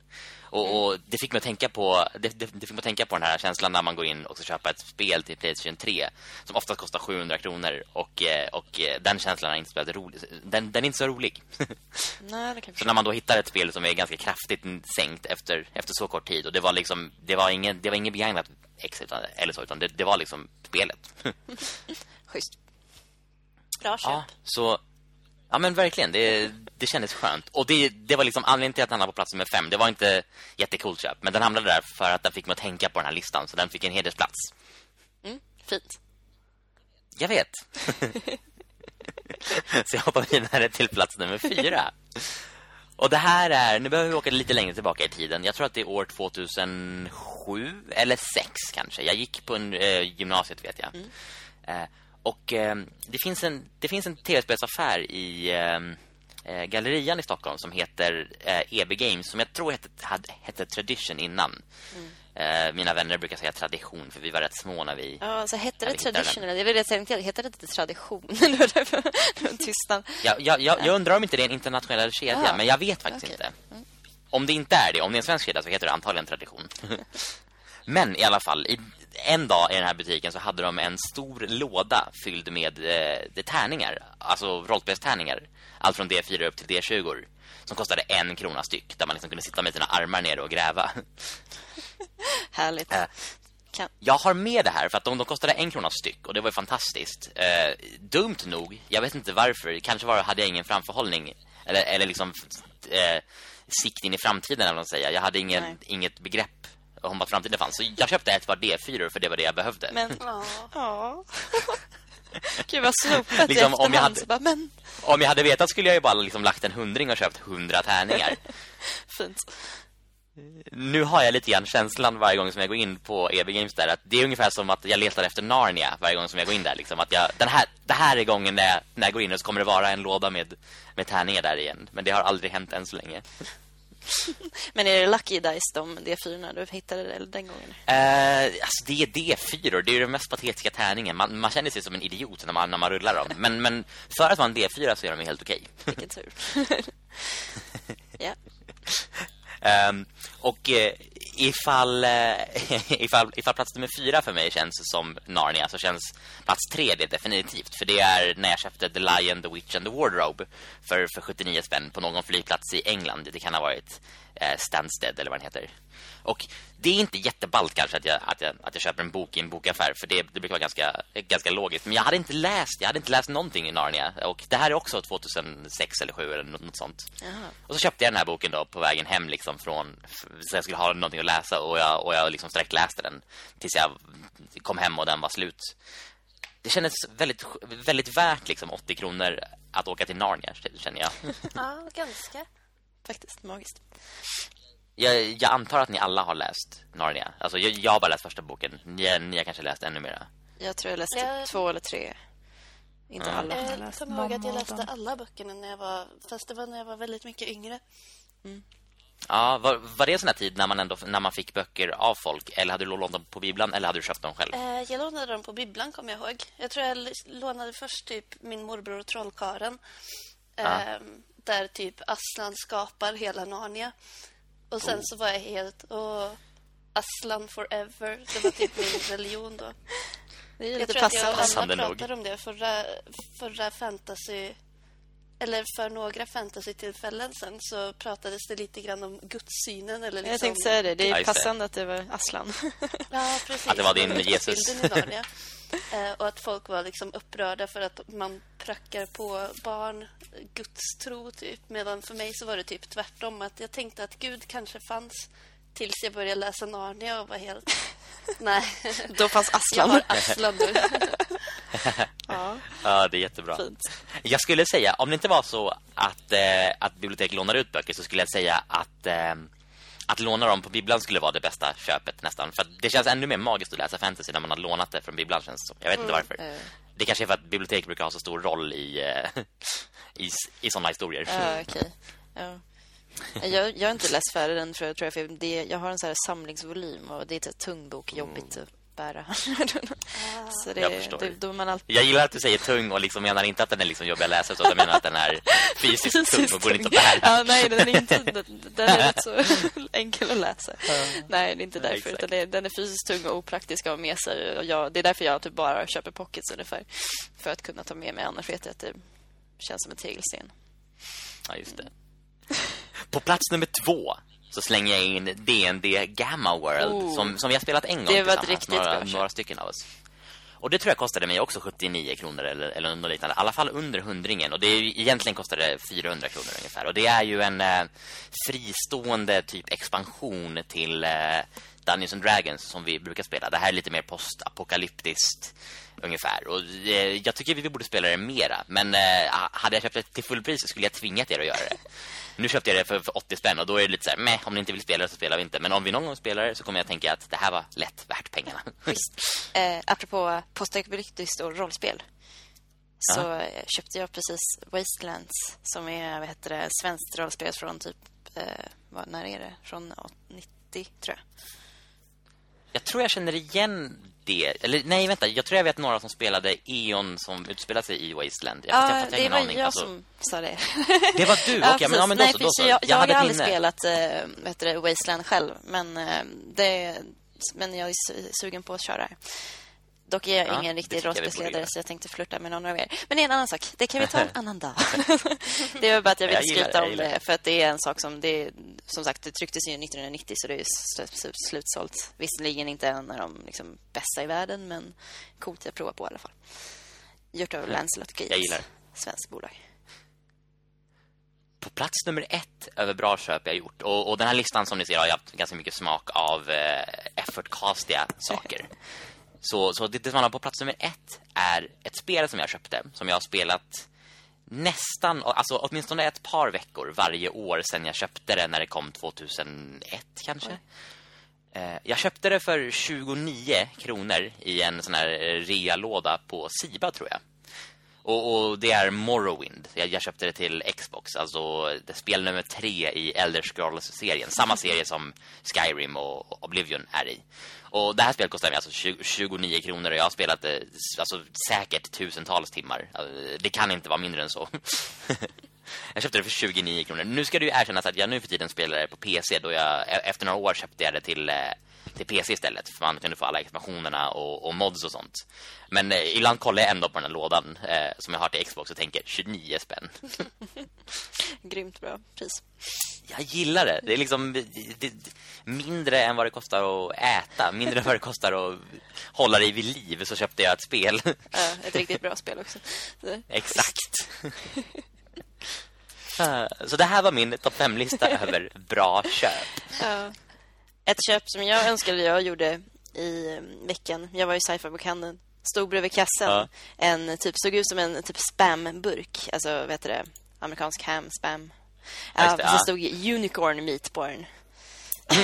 Och, och, det fick mig att tänka på det, det, det, fick mig att tänka på den här känslan när man går in och ska köpa ett spel till PlayStation 3 som ofta kostar 700 kronor och, eh, och eh, den känslan är inte så rolig. Den, den är inte så rolig. Nej, det kan så när man då hittar ett spel som är ganska kraftigt sänkt efter, efter så kort tid och det var liksom det var ingen det var ingen begagnat X utan, eller så utan det, det var liksom spelet. Schysst. Bra köp. Ja, så Ja men verkligen, det, det kändes skönt Och det, det var liksom anledningen till att den var på plats med fem Det var inte jättekult köp Men den hamnade där för att den fick mig att tänka på den här listan Så den fick en hedersplats Mm, fint. Jag vet Så jag hoppar vidare till plats nummer fyra Och det här är, nu behöver vi åka lite längre tillbaka i tiden Jag tror att det är år 2007 eller 6 kanske Jag gick på en eh, gymnasiet vet jag mm. eh, och eh, det finns en det finns en tv-spelsaffär i ehm, eh, Gallerian i Stockholm som heter eh, EB Games som jag tror hette, hade, hette Tradition innan. Mm. Eh, mina vänner brukar säga tradition för vi var rätt små när vi Ja, så hette det tradition eller det vill jag säga inte hette det inte tradition eller tystnad. Ja, jag, jag, jag undrar om inte det är en internationell kedja, Aha. men jag vet faktiskt okay. inte. Mm. Om det inte är det, om det är en svensk kedja så heter det antagligen tradition. men i alla fall i en dag i den här butiken så hade de en stor låda fylld med eh, tärningar, alltså rollspelstärningar. Allt från D4 upp till D20 som kostade en krona styck där man liksom kunde sitta med sina armar nere och gräva. Härligt. Eh, kan... Jag har med det här för att de, de kostade en krona styck och det var ju fantastiskt. Eh, dumt nog, jag vet inte varför, kanske var, hade jag ingen framförhållning eller, eller liksom eh, sikt in i framtiden eller vad säga. Jag hade ingen, inget begrepp om att framtiden fanns. Så jag köpte ett par D4 för det var det jag behövde. Men, ja. Gud vad snopet liksom, om jag hade, bara, men... Om jag hade vetat skulle jag ju bara liksom lagt en hundring och köpt hundra tärningar. Fint. Nu har jag lite grann känslan varje gång som jag går in på EB Games där att det är ungefär som att jag letar efter Narnia varje gång som jag går in där liksom att jag den här det här är gången när jag, när jag går in och så kommer det vara en låda med med tärningar där igen men det har aldrig hänt än så länge. Men är det Lucky Dice de D4 du hittade det den gången? Uh, alltså det är D4 Det är den mest patetiska tärningen. Man, man känner sig som en idiot när man, när man rullar dem. Men, men för att vara en D4 så är de helt okej. Okay. Vilken tur. Ja. Um, Och uh, ifall, eh, ifall, ifall plats nummer fyra för mig känns som Narnia så känns plats tre det definitivt. För det är när jag köpte The Lion, The Witch and the Wardrobe för, för 79 spänn på någon flygplats i England. Det kan ha varit eh, Stansted eller vad den heter. Och det är inte jätteballt kanske att jag, att jag, att jag köper en bok i en bokaffär för det, det brukar vara ganska, ganska logiskt. Men jag hade inte läst, jag hade inte läst någonting i Narnia. Och det här är också 2006 eller 2007 eller något, något sånt. Jaha. Och så köpte jag den här boken då på vägen hem liksom från, så jag skulle ha någonting att läsa. Och jag, och jag liksom sträckt läste den tills jag kom hem och den var slut. Det kändes väldigt, väldigt värt liksom 80 kronor att åka till Narnia känner jag. Ja, ganska. Faktiskt magiskt. Jag, jag, antar att ni alla har läst Narnia. Alltså jag, jag har bara läst första boken. Ni, ni har kanske läst ännu mer. Jag tror jag läste jag... två eller tre. Inte mm. alla. Jag kommer ihåg att jag läste alla böckerna när jag var fast det var när jag var väldigt mycket yngre. Mm. Ja, var, var det sån här tid när man ändå när man fick böcker av folk eller hade du lånat dem på bibblan eller hade du köpt dem själv? Eh, jag lånade dem på bibblan kommer jag ihåg. Jag tror jag lånade först typ min morbror och trollkaren. Eh, ja. Där typ Aslan skapar hela Narnia. Och sen oh. så var jag helt och Aslan forever. Det var typ min religion då. Det är jag tror passande. att jag och Anna pratade om det förra, förra fantasy eller för några fantasy-tillfällen sen så pratades det lite grann om gudssynen. Eller liksom... Jag tänkte säga det, det är passande att det var Aslan. ja, precis. Att det var din Jesus. Ja. eh, och att folk var liksom upprörda för att man prackar på barn gudstro typ. Medan för mig så var det typ tvärtom. Att jag tänkte att Gud kanske fanns tills jag började läsa Narnia och var helt... Nej. Då fanns Aslan. Jag har Aslan nu. ja. ja, det är jättebra. Fint. Jag skulle säga, om det inte var så att, eh, att bibliotek lånar ut böcker så skulle jag säga att, eh, att låna dem på bibblan skulle vara det bästa köpet nästan. För det känns ännu mer magiskt att läsa fantasy när man har lånat det från bibblan. Känns så. Jag vet inte varför. eh. Det kanske är för att bibliotek brukar ha så stor roll i, eh, i, i sådana historier. Ja, okej. Ja. Jag, jag har inte läst färdig den för jag tror jag, det, jag har en så här samlingsvolym och det är en tung bok, jobbigt att bära. så det, Jag förstår. det, då är man alltid Jag gillar att du säger tung och liksom menar inte att den är liksom jobbig att läsa så jag menar att den är fysiskt tung och går inte att bära. Ja, nej, den är inte den, den är rätt så enkel att läsa. Nej, det är inte Ja, därför exakt. utan det, den är fysiskt tung och opraktisk att ha med sig och jag, det är därför jag typ bara köper pockets ungefär för att kunna ta med mig annars vet jag att det känns som en tegelsten. Ja, just det. På plats nummer två så slänger jag in D&D Gamma World Oh. som, som vi har spelat en gång Det var tillsammans, några, bra några stycken av oss. Och det tror jag kostade mig också 79 kronor eller, eller något liknande. I alla fall under hundringen. Och det är ju, egentligen kostade det 400 kronor ungefär. Och det är ju en eh, fristående typ expansion till eh, Dungeons and Dragons som vi brukar spela. Det här är lite mer postapokalyptiskt ungefär. Och eh, jag tycker vi borde spela det mera. Men eh, hade jag köpt det till fullpris så skulle jag tvingat er att göra det. Nu köpte jag det för, för 80 spänn och då är det lite så här, meh, om ni inte vill spela det så spelar vi inte. Men om vi någon gång spelar det så kommer jag tänka att det här var lätt värt pengarna. Eh, apropå postapokalyptiskt och rollspel så eh, köpte jag precis Wastelands som är vad heter det, svenskt rollspel från typ eh, vad, när är det? Från 90 tror jag. Jag tror jag känner igen det. Eller nej, vänta. Jag tror jag vet några som spelade Eon som utspelade sig i Wasteland. Jag, jag, Ja, jag, det var aning. jag Alltså, som sa det. Det var du? Okej, Ja, men, ja, men då, så, då, så. Jag, jag, hade har aldrig spelat eh, vad heter det, Wasteland själv, men, eh, det, men jag är su- sugen på att köra. Dock är jag Ja, ingen riktig rollspelsledare så jag tänkte flirta med någon av er. Men det är en annan sak. Det kan vi ta en annan dag. det var bara att jag ville Jag gillar det, skryta om det. För att det är en sak som... Det, som sagt, det trycktes ju 1990 så det är slutsålt. Visserligen inte en av de liksom, bästa i världen, men coolt att prova på i alla fall. Gjort av Lancelot Games. Jag gillar. Svenskt bolag. På plats nummer ett över bra köp jag gjort. Och, och den här listan som ni ser har jag haft ganska mycket smak av eh, effortcastiga saker. Så, så det, som hamnar på plats nummer ett är ett spel som jag köpte. Som jag har spelat nästan, alltså åtminstone ett par veckor varje år sedan jag köpte det när det kom 2001 kanske. Eh, Jag köpte det för 29 kronor i en sån här eh, rea-låda på Siba tror jag. Och, och det är Morrowind. Jag, jag köpte det till Xbox. Alltså det spel nummer tre i Elder Scrolls-serien. Samma serie som Skyrim och Oblivion är i. Och det här spelet kostar mig alltså 20, 29 kronor och jag har spelat eh, det alltså, säkert tusentals timmar. Alltså, det kan inte vara mindre än så. jag köpte det för 29 kronor. Nu ska det ju erkännas att jag nu för tiden spelar det på PC. Då jag, e- efter några år köpte jag det till, eh, till PC istället. För man kunde få alla expansionerna och, och mods och sånt. Men eh, ibland kollar jag ändå på den här lådan eh, som jag har till Xbox och tänker 29 spänn. Grymt bra pris. Jag gillar det. Det är liksom det, det, mindre än vad det kostar att äta. Mindre än vad det kostar att hålla dig vid liv. Så köpte jag ett spel. Ja, ett riktigt bra spel också. Så- Exakt. Eh, Så det här var min topp 5-lista över bra köp. Ja. Ett köp som jag önskade jag gjorde i eh, veckan. Jag var i sci-fi bokhandeln. Stod bredvid kassan. Ja. En typ såg ut som en typ spamburk. Alltså, vad heter det? Amerikansk ham spam. Ja, det, ja. stod unicorn meat på den. Ja,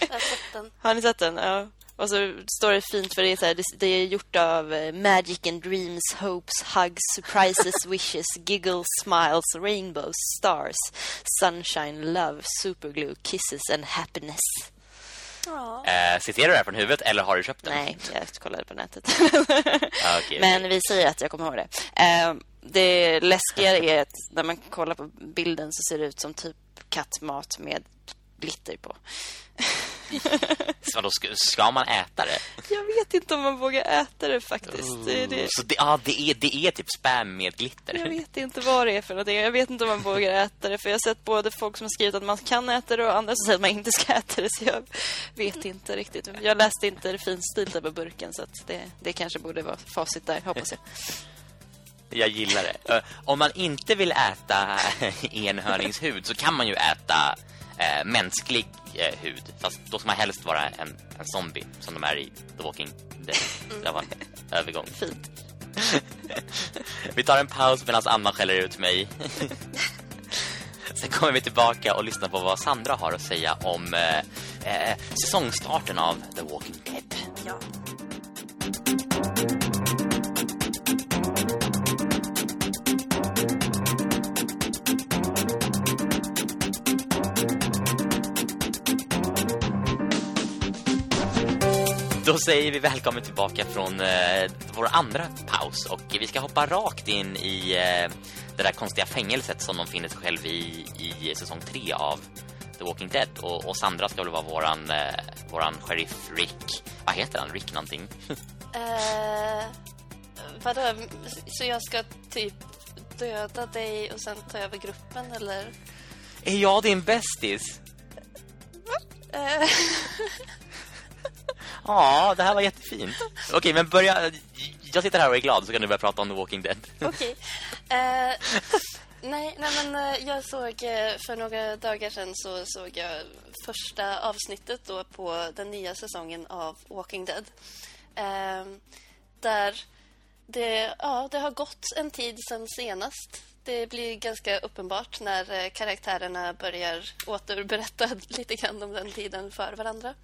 jag har sett den. Har ni sett den? Ja. Och så står det fint för det är, så här, det, är gjort av eh, magic and dreams, hopes, hugs, surprises, wishes, giggles, smiles, rainbows, stars, sunshine, love, superglue, kisses and happiness. Ja. Eh, citerar du det här från huvudet eller har du köpt den? Nej, jag kollade på nätet. Ah, okej, Men vi säger att jag kommer ihåg det. Eh, det läskiga är att när man kollar på bilden så ser det ut som typ kattmat med glitter på. Så då ska, ska man äta det? Jag vet inte om man vågar äta det faktiskt. Det, det, Så det, ja, det, är, det är typ spam med glitter. jag vet inte vad det är för någonting. Jag vet inte om man vågar äta det. För jag har sett både folk som skrivit att man kan äta det och andra som säger att man inte ska äta det. Så jag vet inte riktigt. Jag läste inte det finstilta på burken så att det, det kanske borde vara facit där, hoppas jag. Jag gillar det. Om man inte vill äta enhörningshud så kan man ju äta eh, mänsklig eh, hud. Fast då ska man helst vara en, en zombie som de är i The Walking Dead. Det var en övergång. Fint. Vi tar en paus medan Anna skäller ut mig. Sen kommer vi tillbaka och lyssnar på vad Sandra har att säga om eh, eh, säsongstarten av The Walking Dead. Ja. Då säger vi välkommen tillbaka från eh, vår andra paus och vi ska hoppa rakt in i eh, det där konstiga fängelset som de finner sig själv i i säsong 3 av The Walking Dead och, och Sandra ska väl vara våran eh, våran sheriff Rick. Vad heter han? Rick någonting. Eh, vadå? Så jag ska typ döda dig och sen ta över gruppen, eller? är jag din bästis? Ja, det här var jättefint. Okej, men börja jag sitter här och är glad så kan du börja prata om The Walking Dead. Okej. Eh, nej, nej, men eh, jag såg eh, för några dagar sedan så såg jag första avsnittet då på den nya säsongen av Walking Dead. Eh, där det, ja, det har gått en tid sedan senast. Det blir ganska uppenbart när eh, karaktärerna börjar återberätta lite grann om den tiden för varandra.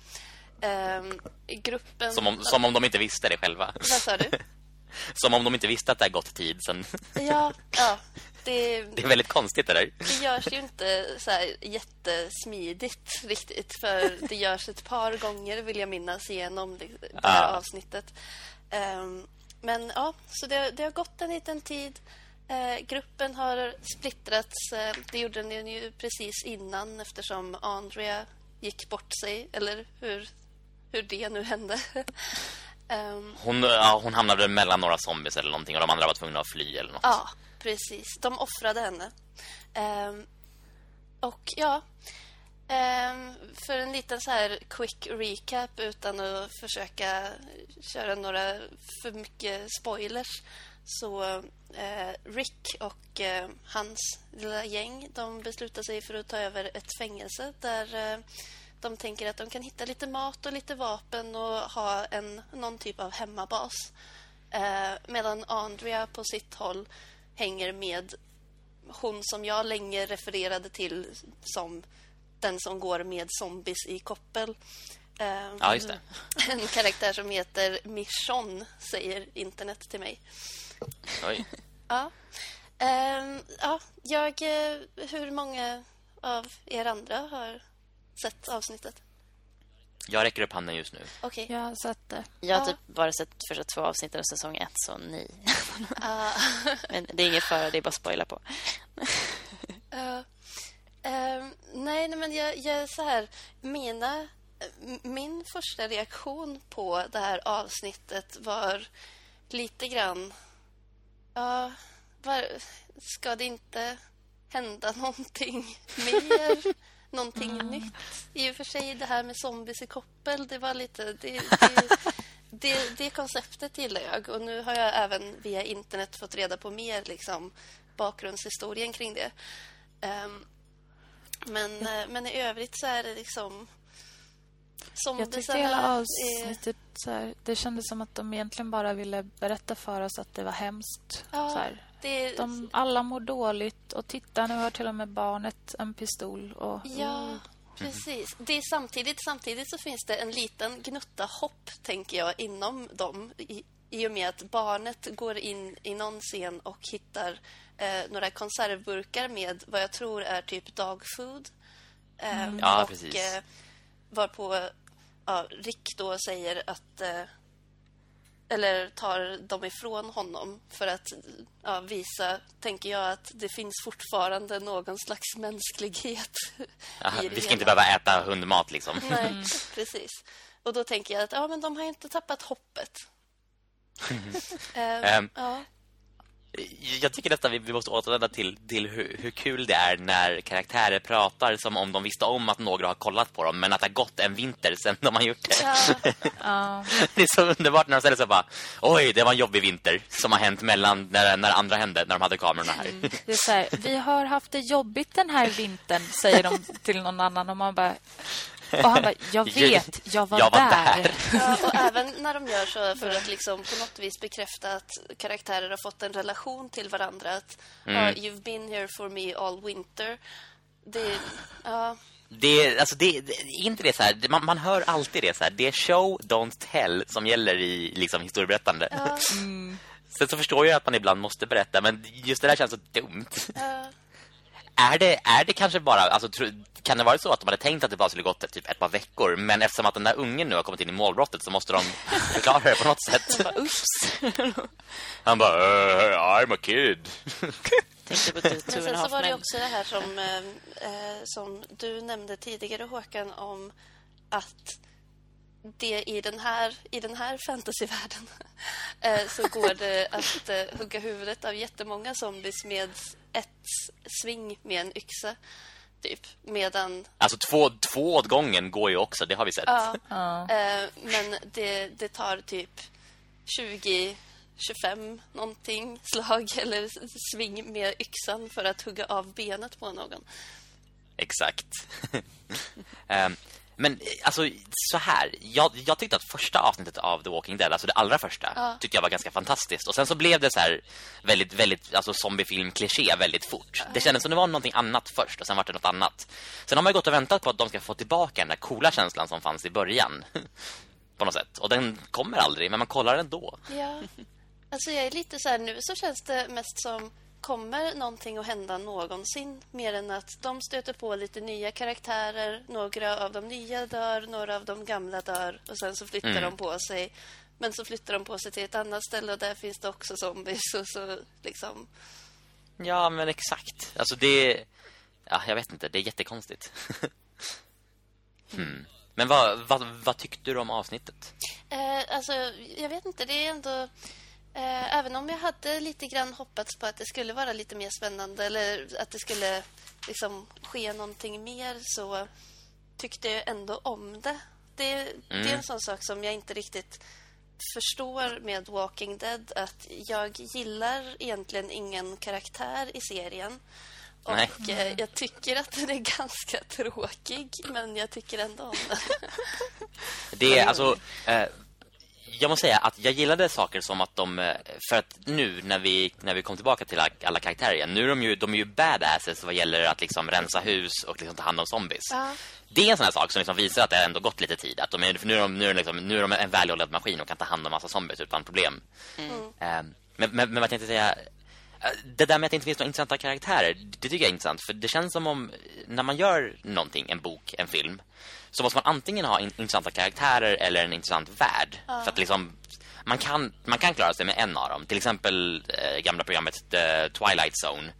Eh, gruppen... Som om, som om de inte visste det själva. Vad sa du? Som om de inte visste att det har gått tid sen. Ja, ja. Det, Det är väldigt konstigt det där. det görs ju inte så här jättesmidigt riktigt. För det görs ett par gånger, vill jag minnas, igenom det det här Ah. avsnittet. Ehm, men ja, så det, det har gått en liten tid. Eh, gruppen har splittrats. Eh, det gjorde den ju precis innan eftersom Andrea gick bort sig. Eller hur, hur det nu hände. Ehm, Hon, ja, hon hamnade mellan några zombies eller någonting och de andra var tvungna att fly eller något. Ja, precis. De offrade henne. Ehm, och ja, ehm, för en liten så här quick recap utan att försöka köra några för mycket spoilers. Så eh, Rick och eh, hans lilla gäng, de beslutar sig för att ta över ett fängelse där eh, de tänker att de kan hitta lite mat och lite vapen och ha en, någon typ av hemmabas. Eh, medan Andrea på sitt håll hänger med hon som jag länge refererade till som den som går med zombies i koppel. Eh, Ja, just det. En karaktär som heter Michonne, säger internet till mig. Oj. Ja. Ehm, ja, jag... eh, Hur många av er andra har sett avsnittet? Jag räcker upp handen just nu. Okej. Jag har sett det. Jag har Ja. typ bara sett första två avsnitten av säsong ett, så ni. Ah. Men det är inget fara, det är bara spoila på. Ja. Ehm, nej, nej, men jag, jag så här... Mina, min första reaktion på det här avsnittet var lite grann... Ja, var, ska det inte hända någonting mer? Någonting nytt? I och för sig, det här med zombies i koppel, det var lite... Det, det, det, det konceptet gillar jag. Och nu har jag även via internet fått reda på mer liksom, bakgrundshistorien kring det. Ehm, men, eh, men i övrigt så är det liksom... Jag tyckte hela är- avsnittet så här, det kändes som att de egentligen bara ville berätta för oss att det var hemskt. Ja, så här. Det, De alla mår dåligt och titta nu har till och med barnet en pistol och Ja, precis. Det är samtidigt, samtidigt så finns det en liten gnutta hopp, tänker jag, inom dem. I, I och med att barnet går in i någon scen och hittar eh, några konservburkar med vad jag tror är typ dog food. Eh, Ja, och, precis. Eh, varpå ja, Rick då säger att... Eller tar dem ifrån honom för att ja, visa, tänker jag, att det finns fortfarande någon slags mänsklighet Aha, vi ska hela. inte behöva äta hundmat liksom. Nej, precis. Och då tänker jag att ja, men de har inte tappat hoppet. Ehm. ja. Jag tycker nästan vi, vi måste återvända till, till hur, hur kul det är när karaktärer pratar som om de visste om att några har kollat på dem men att det har gått en vinter sedan de har gjort det. Ja, Ja, Det är så underbart när de ställer sig bara Oj, det var en jobbig vinter som har hänt mellan när, när andra hände, när de hade kamerorna här. det är så här, vi har haft det jobbigt den här vintern, säger de till någon annan och man bara och han bara, jag vet, jag var, Jag var där. där. ja, och även när de gör så för att liksom på något vis bekräfta att karaktärer har fått en relation till varandra. Att Mm. you've been here for me all winter. Det, ja, Det, alltså det, det inte det så här, man, man hör alltid det så här, det är show, don't tell som gäller i liksom historieberättande. Ja, Sen så förstår jag att man ibland måste berätta, men just det där känns så dumt. ja. Är det, är det kanske bara, alltså, tro- kan det vara så att de hade tänkt att det bara skulle gått typ ett par veckor, men eftersom att den där ungen nu har kommit in i målbrottet så måste de förklara det på något sätt. Bara. Han bara, "Uh, I'm a kid. Tänkte på Two Men sen så var det också det här som, eh, eh, som du nämnde tidigare, Håkan, om att det i den här, i den här fantasyvärlden eh, så går det att eh, hugga huvudet av jättemånga zombies med ett sving med en yxa, typ. Medan Alltså två, två åt gången går ju också, det har vi sett. Ja, Ja. eh, men det, det tar typ 20, 25 någonting slag eller sving med yxan för att hugga av benet på någon. Exakt. Ehm, men eh, alltså så här, jag, jag tyckte att första avsnittet av The Walking Dead, alltså det allra första, Ja. tyckte jag var ganska fantastiskt. Och sen så blev det så här väldigt väldigt alltså zombiefilm kliché väldigt fort. Det kändes som det var någonting annat först och sen var det något annat. Sen har man ju gått och väntat på att de ska få tillbaka den där coola känslan som fanns i början. på något sätt. Och den kommer aldrig, men man kollar den då. Ja, alltså jag är lite så här nu så känns det mest som kommer någonting att hända någonsin mer än att de stöter på lite nya karaktärer, några av de nya dör, några av de gamla dör och sen så flyttar Mm. de på sig. Men så flyttar de på sig till ett annat ställe och där finns det också zombies och så liksom Ja, men exakt. Alltså det... Ja, jag vet inte. Det är jättekonstigt. hmm. Men vad, vad, vad tyckte du om avsnittet? Eh, alltså, jag vet inte. Det är ändå... Eh, även om jag hade lite grann hoppats på att det skulle vara lite mer spännande eller att det skulle liksom ske någonting mer så tyckte jag ändå om det. Det, det är en sån sak som jag inte riktigt förstår med Walking Dead att jag gillar egentligen ingen karaktär i serien. Och eh, jag tycker att den är ganska tråkig, men jag tycker ändå om den. Det är alltså... Eh, jag måste säga att jag gillade saker som att de... eh, För att nu när vi, när vi kom tillbaka till alla- karaktärer igen, nu är de ju, de är ju badasses vad gäller att liksom rensa hus och liksom ta hand om zombies. Ja. Det är en sån här sak som liksom visar att det har ändå gått lite tid. Att de är, nu, är de, nu, är de liksom, nu är de en välhållad maskin och kan ta hand om massa zombies utan problem. Eh, men, men, men vad tänkte jag säga... Eh, Det där med att det inte finns några intressanta karaktärer, det tycker jag är intressant. För det känns som om när man gör någonting, en bok, en film, så måste man antingen ha in, intressanta karaktärer eller en intressant värld. För att liksom... Man kan, man kan klara sig med en av dem. Till exempel eh, gamla programmet The Twilight Zone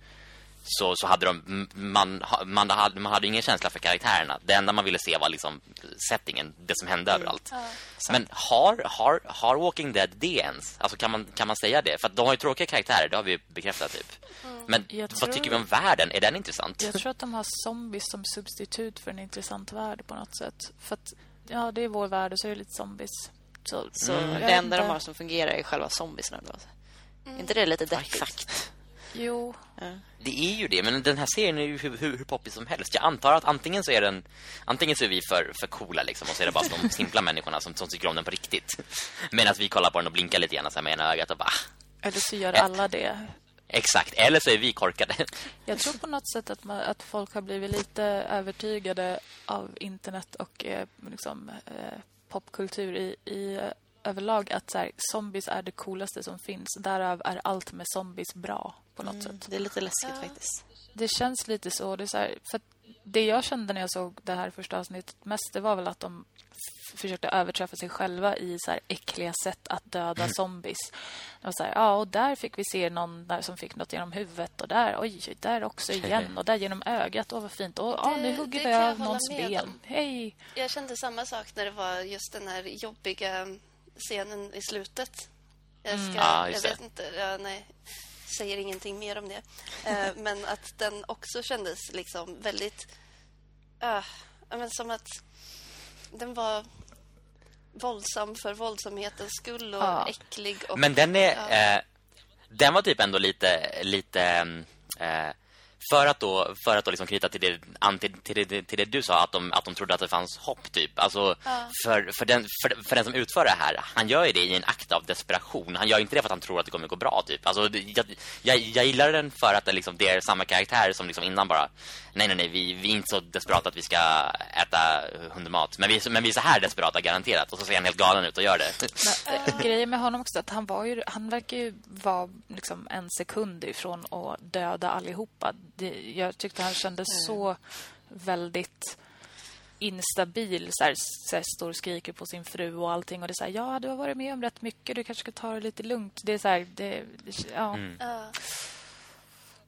så, så hade de man, man, hade, man hade ingen känsla för karaktärerna. Det enda man ville se var liksom settingen, det som hände överallt. Men har, har, har Walking Dead det ens? Alltså kan man, kan man säga det? För att de har ju tråkiga karaktärer, det har vi bekräftat typ. Men Jag vad tror- tycker vi om världen? Är den intressant? Jag tror att de har zombies som substitut för en intressant värld på något sätt. För att, ja, det är vår värld och så är det lite zombies. Så, Så jag det enda de har som fungerar är själva zombiesna då. Är inte det lite Ja, deppigt? exakt. Jo, Ja. Det är ju det, men den här serien är ju hur, hur, hur poppig som helst. Jag antar att antingen så är den Antingen så är vi för, för coola liksom Och så är det bara de simpla människorna som, som tycker om den på riktigt Medan vi kollar på den och blinkar lite grann så här med ena ögat och bara "Ah, eller så gör alla det. Exakt, eller så är vi korkade Jag tror på något sätt att, man, att folk har blivit lite övertygade av internet och eh, liksom, eh, popkultur i, i eh, överlag att så här, zombies är det coolaste som finns. Därav är allt med zombies bra på något sätt. Det är lite läskigt Ja. faktiskt. Det känns lite så. Det, är så här, för att det jag kände när jag såg det här första avsnittet mest, det var väl att de försökte överträffa sig själva i så här äckliga sätt att döda zombies. Det var så här, ja, och där fick vi se någon där som fick något genom huvudet och där, oj, där också igen och där genom ögat. Åh, vad fint. Och ja, nu hugger jag av någons ben. Hej! Jag kände samma sak när det var just den här jobbiga scenen i slutet. Jag, ska, Ja, jag vet inte, jag nej, säger ingenting mer om det. Eh, men att den också kändes liksom väldigt... Uh, men som att den var våldsam för våldsamhetens skull och Ja. äcklig. Och, Men den är Ja. eh, Den var typ ändå lite Lite eh, för att då för att då liksom knyta till det, an, till, det, till det du sa att de, att de trodde att det fanns hopp typ. Alltså Ja. för, för, den, för, för den som utför det här, han gör ju det i en akt av desperation. Han gör inte det för att han tror att det kommer gå bra typ. Alltså jag, jag, jag gillar den för att det, liksom, det är samma karaktär som liksom innan bara nej nej nej vi, vi är inte så desperata att vi ska äta hundmat. Men vi, men vi är så här desperata garanterat och så ser han helt galen ut och gör det. Men, äh, grejen med honom också att han var ju han verkar ju vara liksom en sekund ifrån att döda allihopa. Det, jag tyckte han kändes så väldigt instabil så här, så här, står och skriker på sin fru och allting och det är så här, ja du har varit med om rätt mycket du kanske ska ta det lite lugnt det är så här, det, ja Ja.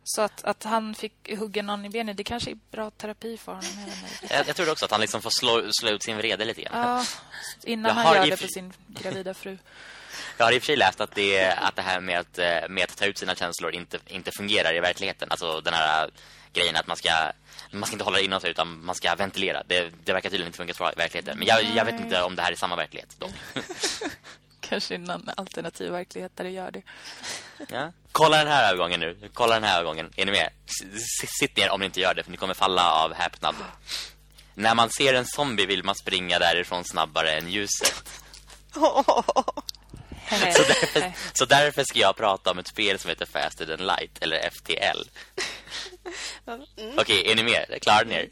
så att, att han fick hugga någon i benet det kanske är bra terapi för honom jag. Jag, jag tror också att han liksom får slå, slå ut sin vrede lite grann. ja, innan Jag han gör det på för- sin gravida fru Jag har i och för sig läst att det, att det här med att, eh, med att ta ut sina känslor inte, inte fungerar i verkligheten. Alltså den här grejen att man ska, man ska inte hålla inom sig utan man ska ventilera. Det, det verkar tydligen inte funka så i verkligheten. Men jag, jag vet inte om det här är samma verklighet då. kanske i någon alternativ verklighet där det gör det Ja. Kolla den här övergången nu. Kolla den här övergången. Är ni med? S- Sitt ner om ni inte gör det för ni kommer falla av häpnad. När man ser en zombie vill man springa därifrån snabbare än ljuset. Så därför, så därför ska jag prata om ett spel som heter Faster Than Light Eller FTL Okej, är ni med? Klarar ni er?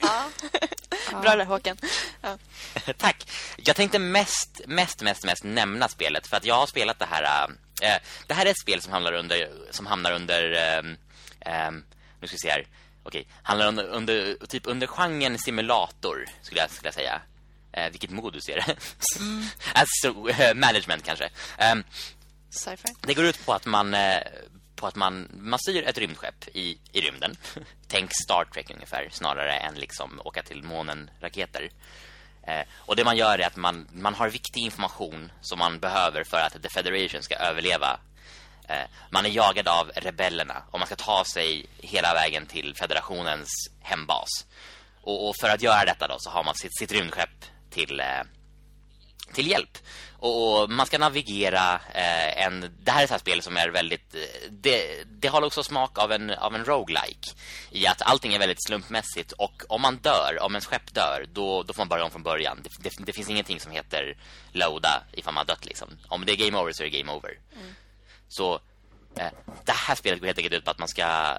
Bra där, Håkan. Ja. Tack Jag tänkte mest, mest, mest, mest nämna spelet För att jag har spelat det här äh, Det här är ett spel som hamnar under Som hamnar under ähm, ähm, Nu ska vi se här Okej, handlar under, under, typ under genren simulator Skulle jag, skulle jag säga eh, Vilket modus är det? alltså, eh, management kanske Sci-fi. Det går ut på att man eh, på att man man styr ett rymdskepp i i rymden. Tänk Star Trek ungefär snarare än liksom åka till månen raketer. Eh, och det man gör är att man man har viktig information som man behöver för att The Federation ska överleva. Eh, man är jagad av rebellerna och man ska ta sig hela vägen till federationens hembas. Och, och för att göra detta då så har man sitt sitt rymdskepp till eh, till hjälp. Och, man ska navigera eh, en det här är ett spel som är väldigt eh, det, det har också smak av en av en roguelike i att allting är väldigt slumpmässigt och om man dör, om en skepp dör, då då får man börja om från början. Det, det, det finns ingenting som heter loada ifall man har dött liksom. Om det är game over så är det game over. Så eh, det här spelet går helt enkelt ut på att man ska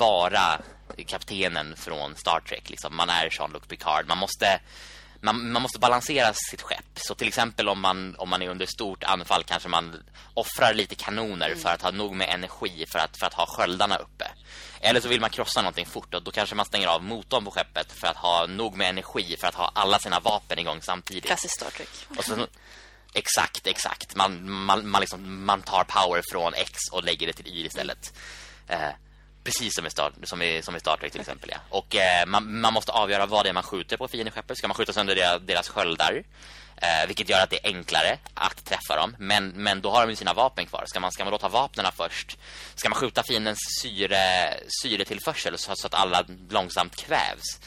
vara kaptenen från Star Trek liksom. Man är Jean-Luc Picard. Man måste man, man måste balansera sitt skepp. Så till exempel om man om man är under stort anfall kanske man offrar lite kanoner för att ha nog med energi för att för att ha sköldarna uppe. Eller så vill man krossa någonting fort och då kanske man stänger av motorn på skeppet för att ha nog med energi för att ha alla sina vapen igång samtidigt. Klassiskt Star Trek. Så, exakt, exakt. Man, man, man, liksom, man tar power från X och lägger det till Y istället. Eh, precis som i, Star, som, i, som i Star Trek till exempel. Ja. Och eh, man, man måste avgöra vad det är man skjuter på fiendeskeppet. Ska man skjuta sönder deras, deras sköldar? Eh, vilket gör att det är enklare att träffa dem. Men, men då har de ju sina vapen kvar. Ska man, ska man då ta vapnena först? Ska man skjuta fiendens syre, syretillförsel så, så att alla långsamt kvävs?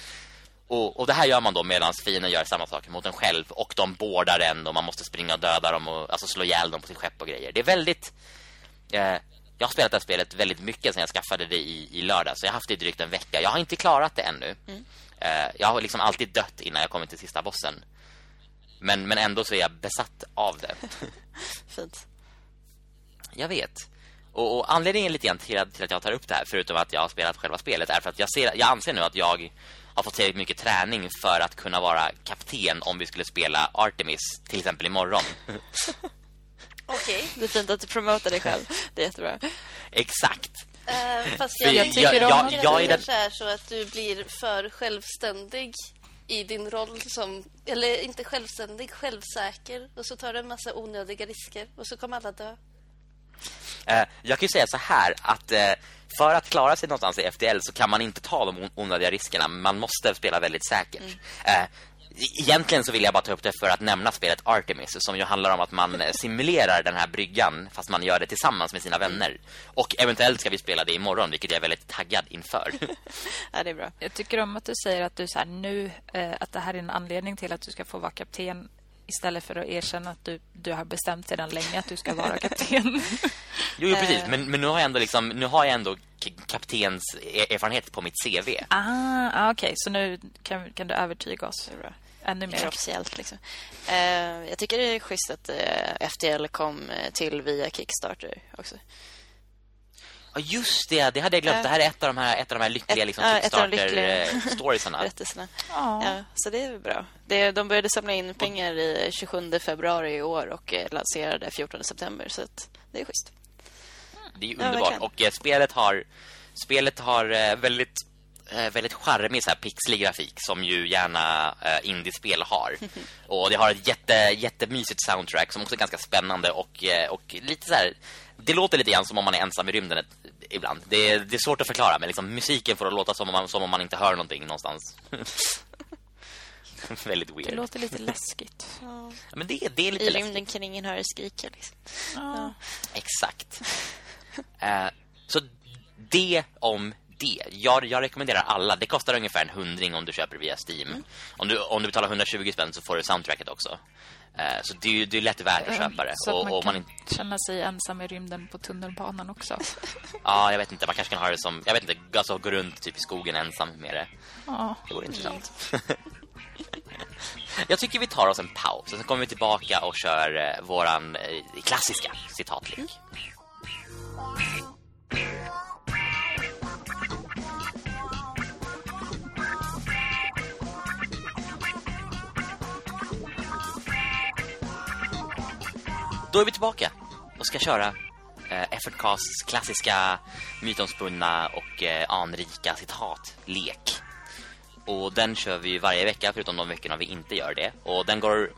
Och, och det här gör man då medan fienden gör samma sak mot en själv och de bårdar en och man måste springa och döda dem och alltså slå ihjäl dem på sitt skepp och grejer. Det är väldigt eh, jag har spelat det här spelet väldigt mycket sedan jag skaffade det i, i lördag så jag har haft det drygt en vecka. Jag har inte klarat det ännu. Eh, jag har liksom alltid dött innan jag kommit till sista bossen. Men, men ändå så är jag besatt av det. Fint. Jag vet. Och, och anledningen lite grann till, att- till att jag tar upp det här förutom att jag har spelat själva spelet är för att jag, ser, jag anser nu att jag har fått tillräckligt mycket träning för att kunna vara kapten om vi skulle spela Artemis till exempel imorgon. Okej. Det är fint att du promotar dig själv. Det är jättebra. Exakt. Eh, fast jag, jag- tycker jag- om jag- att jag det är den- är så att du blir för självständig i din roll som... Eller inte självständig, självsäker. Och så tar du en massa onödiga risker. Och så kommer alla dö. Eh, jag kan ju säga så här att eh, för att klara sig någonstans i FDL så kan man inte ta de on- onödiga riskerna. Man måste spela väldigt säkert. Eh, e- egentligen så vill jag bara ta upp det för att nämna spelet Artemis som ju handlar om att man eh, simulerar den här bryggan fast man gör det tillsammans med sina vänner. Och eventuellt ska vi spela det imorgon vilket jag är väldigt taggad inför. Ja, det är bra. Jag tycker om att du säger att du så här, nu eh, att det här är en anledning till att du ska få vara kapten istället för att erkänna att du, du har bestämt sedan länge att du ska vara kapten. Jo, jo precis. Men, men nu har jag ändå, liksom, nu har jag ändå kaptens e-, erfarenhet på mitt CV. Ah, ah okej. Okay. Så nu kan, kan du övertyga oss ännu mer. Officiellt liksom. Uh, jag tycker det är schysst att uh, eh, FTL kom till via Kickstarter också. Ja, just det. Det hade jag glömt. Uh, det här är ett av de här, ett av de här lyckliga liksom, Kickstarter-storiesarna. Berättelserna. Ja, så det är bra. Det, de började samla in pengar i 27 februari i år och lanserade 14 september. Så det är schysst. Det är underbart. Ja, och eh, spelet har spelet har eh, väldigt eh, väldigt charmig så här pixlig grafik som ju gärna eh, indiespel har. och det har ett jätte jättemysigt soundtrack som också är ganska spännande och eh, och lite så här det låter lite grann som om man är ensam i rymden ett, ibland. Det är, det är svårt att förklara men liksom musiken får att låta som om man som om man inte hör någonting någonstans. väldigt weird. Det låter lite läskigt. Ja. men det, det är lite I rymden kan ingen höra skrika liksom. Ja. Exakt. Eh, så det om det. Jag, jag, rekommenderar alla. Det kostar ungefär en hundring om du köper via Steam. Mm. Om, du, om du betalar 120 spänn så får du soundtracket också. Uh, så det, det är lätt värt att köpa det. Så och, man och kan man inte... känna sig ensam i rymden på tunnelbanan också. ja, jag vet inte. Man kanske kan ha det som... Jag vet inte, alltså gå runt typ i skogen ensam med det. Ja. Det vore intressant. jag tycker vi tar oss en paus. Och sen kommer vi tillbaka och kör uh, våran uh, klassiska citatlek. Mm. Då är vi tillbaka och ska köra eh, Effortcasts klassiska mytomspunna och eh, anrika citatlek. Och den kör vi varje vecka förutom de veckorna vi inte gör det. Och den går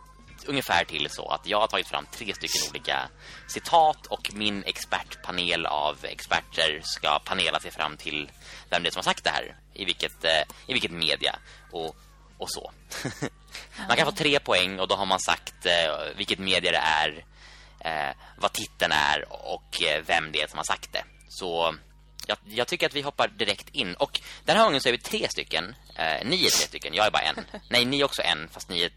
ungefär till så att jag har tagit fram tre stycken olika citat och min expertpanel av experter ska panela sig fram till vem det är som har sagt det här i vilket, eh, i vilket media och, och så. man kan få tre poäng och då har man sagt eh, vilket media det är eh, vad titeln är och eh, vem det är som har sagt det. Så jag, jag, tycker att vi hoppar direkt in. Och den här gången så är vi tre stycken. Eh, ni är tre stycken, jag är bara en. Nej, ni är också en, fast ni är...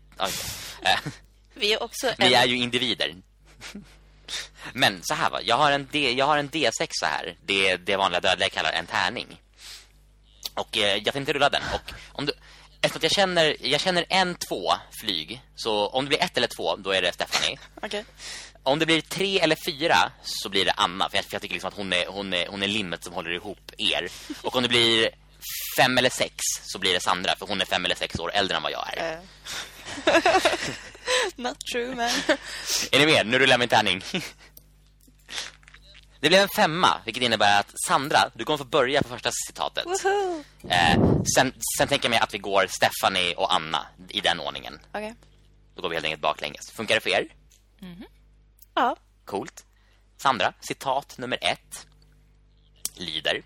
Eh, vi är också en. Ni är ju individer. Men så här va, jag har en, D, jag har en D6 så här. Det det vanliga dödliga kallar en tärning. Och eh, jag tänkte rulla den. Och om du, eftersom jag känner, jag känner en, två flyg. Så om det blir ett eller två, då är det Stephanie. Okej. Okay. Om det blir tre eller fyra så blir det Anna. För jag, för jag tycker liksom att hon är, hon, är, hon är limmet som håller ihop er. Och om det blir fem eller sex så blir det Sandra. För hon är fem eller sex år äldre än vad jag är. Uh. Not true, man. är ni med? Nu rullar min tärning. Det blev en femma, vilket innebär att Sandra, du kommer få börja på första citatet. Eh, sen, sen tänker jag mig att vi går Stephanie och Anna i den ordningen. Okej. Okay. Då går vi helt enkelt baklänges. Funkar det för er? Mm -hmm. Ja. Coolt. Sandra, citat nummer ett. Lyder.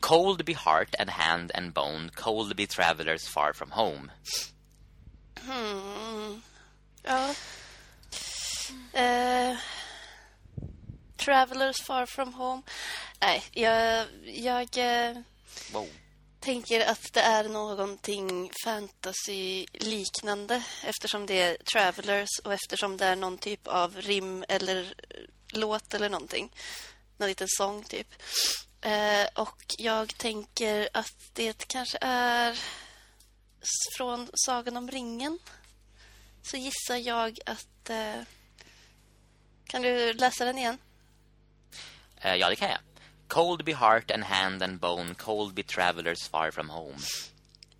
Cold be heart and hand and bone, cold be travelers far from home. Hmm. Ja. Uh, travelers far from home. Nej, jag... jag uh, wow tänker att det är någonting fantasy-liknande eftersom det är Travelers och eftersom det är någon typ av rim eller eh, låt eller någonting. Någon liten sång typ. Eh, och jag tänker att det kanske är från Sagan om ringen. Så gissar jag att... Eh, kan du läsa den igen? Eh, ja, det kan jag. Cold be heart and hand and bone, cold be travelers far from home.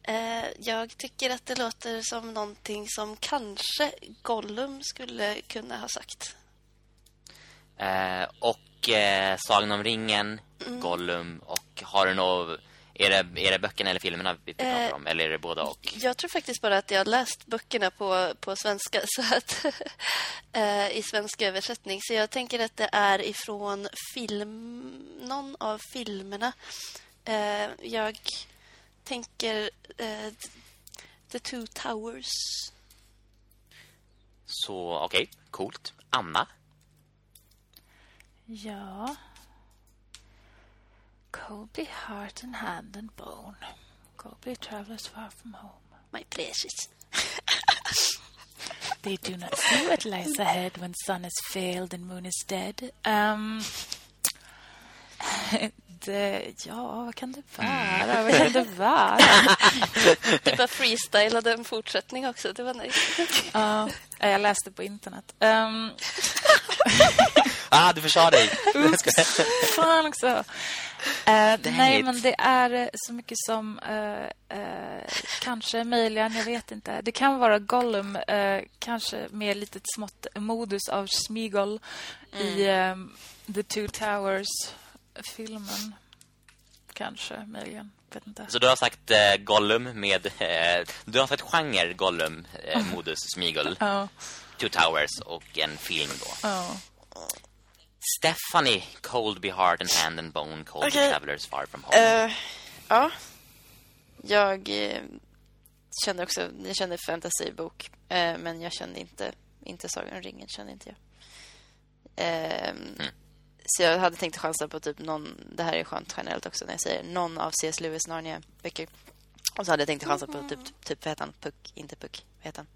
Uh, jag tycker att det låter som någonting som kanske Gollum skulle kunna ha sagt. Uh, och uh, Sagan om ringen, mm. Gollum och har du något är det, är det böckerna eller filmerna vi pratar eh, om? Eller är det båda och? Jag tror faktiskt bara att jag har läst böckerna på, på svenska så att, eh, i svensk översättning. Så jag tänker att det är ifrån film, någon av filmerna. Eh, jag tänker eh, The Two Towers. Så okej, okay, coolt. Anna? Ja... Colby heart and hand and bone. Colby travels far from home. My precious. They do not see what lies ahead when sun has failed and moon is dead. Um, det, ja, vad kan det vara? Vad kan det vara? Du bara freestylade en fortsättning också. Det var nice. Ja, jag läste på internet. Um, Ah, du försade dig. fan också. Eh, nej, it. men det är eh, så mycket som eh, eh, kanske möjligen, jag vet inte. Det kan vara Gollum, kanske med litet smått modus av Smeagol i eh, The Two Towers-filmen. Kanske, möjligen. Vet inte. Så du har sagt eh, Gollum med... Eh, du har sagt genre Gollum, eh, modus, Smeagol, Ja, Two Towers och en film då. ja. Stephanie, Cold Be Heart and Hand and Bone, Cold Be Okej. Travelers Far From Home. Eh, ja. Jag eh, kände också... Jag kände fantasybok. Eh, men jag kände inte... Inte Sagan om ringen kände inte jag. Ehm, Så jag hade tänkt chansa på typ någon... Det här är skönt generellt också när jag säger någon av C.S. Lewis Narnia-böcker. Och så hade jag tänkt chansa på typ... Typ, vad heter han? Puck, inte Puck. Vad heter han?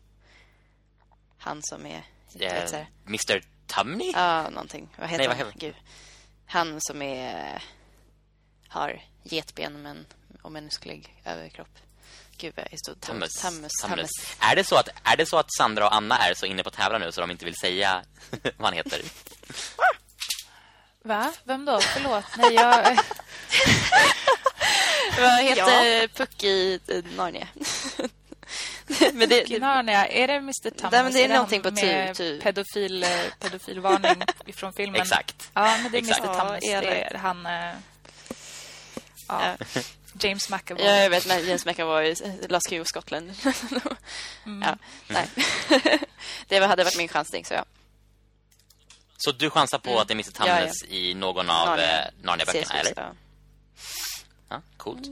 Han som är... Eh, så här- Mr. Tumney? Ja, någonting. Vad heter Nej, vad han? heter- Gud. Han som är... Har getben men och mänsklig överkropp. Gud, jag är så Tammus. Tammus. Tammus. Är, det så att, är det så att Sandra och Anna är så inne på tävlan nu så de inte vill säga vad han heter? Va? Vem då? Förlåt. Nej, jag... Vad heter Puck i Narnia? men det, det, Narnia, är det Mr. Thomas? Nej, men det är han någonting på med tu- tu- pedofil, eh, pedofilvarning från filmen. Exakt. Ja, men det är Exakt. Mr. Ja, Thomas. är det? Det är han... eh, Ja. Ja. James McAvoy. Ja, jag vet, men James McAvoy, Last King of Scotland. ja, nej. det var- hade varit min chansning, så ja. Så du chansar på att det är Mr. Mm. Ja, Tumnus i någon av Narnia. eh, Narnia-böckerna. Lewis, eller? ja. Ja, coolt.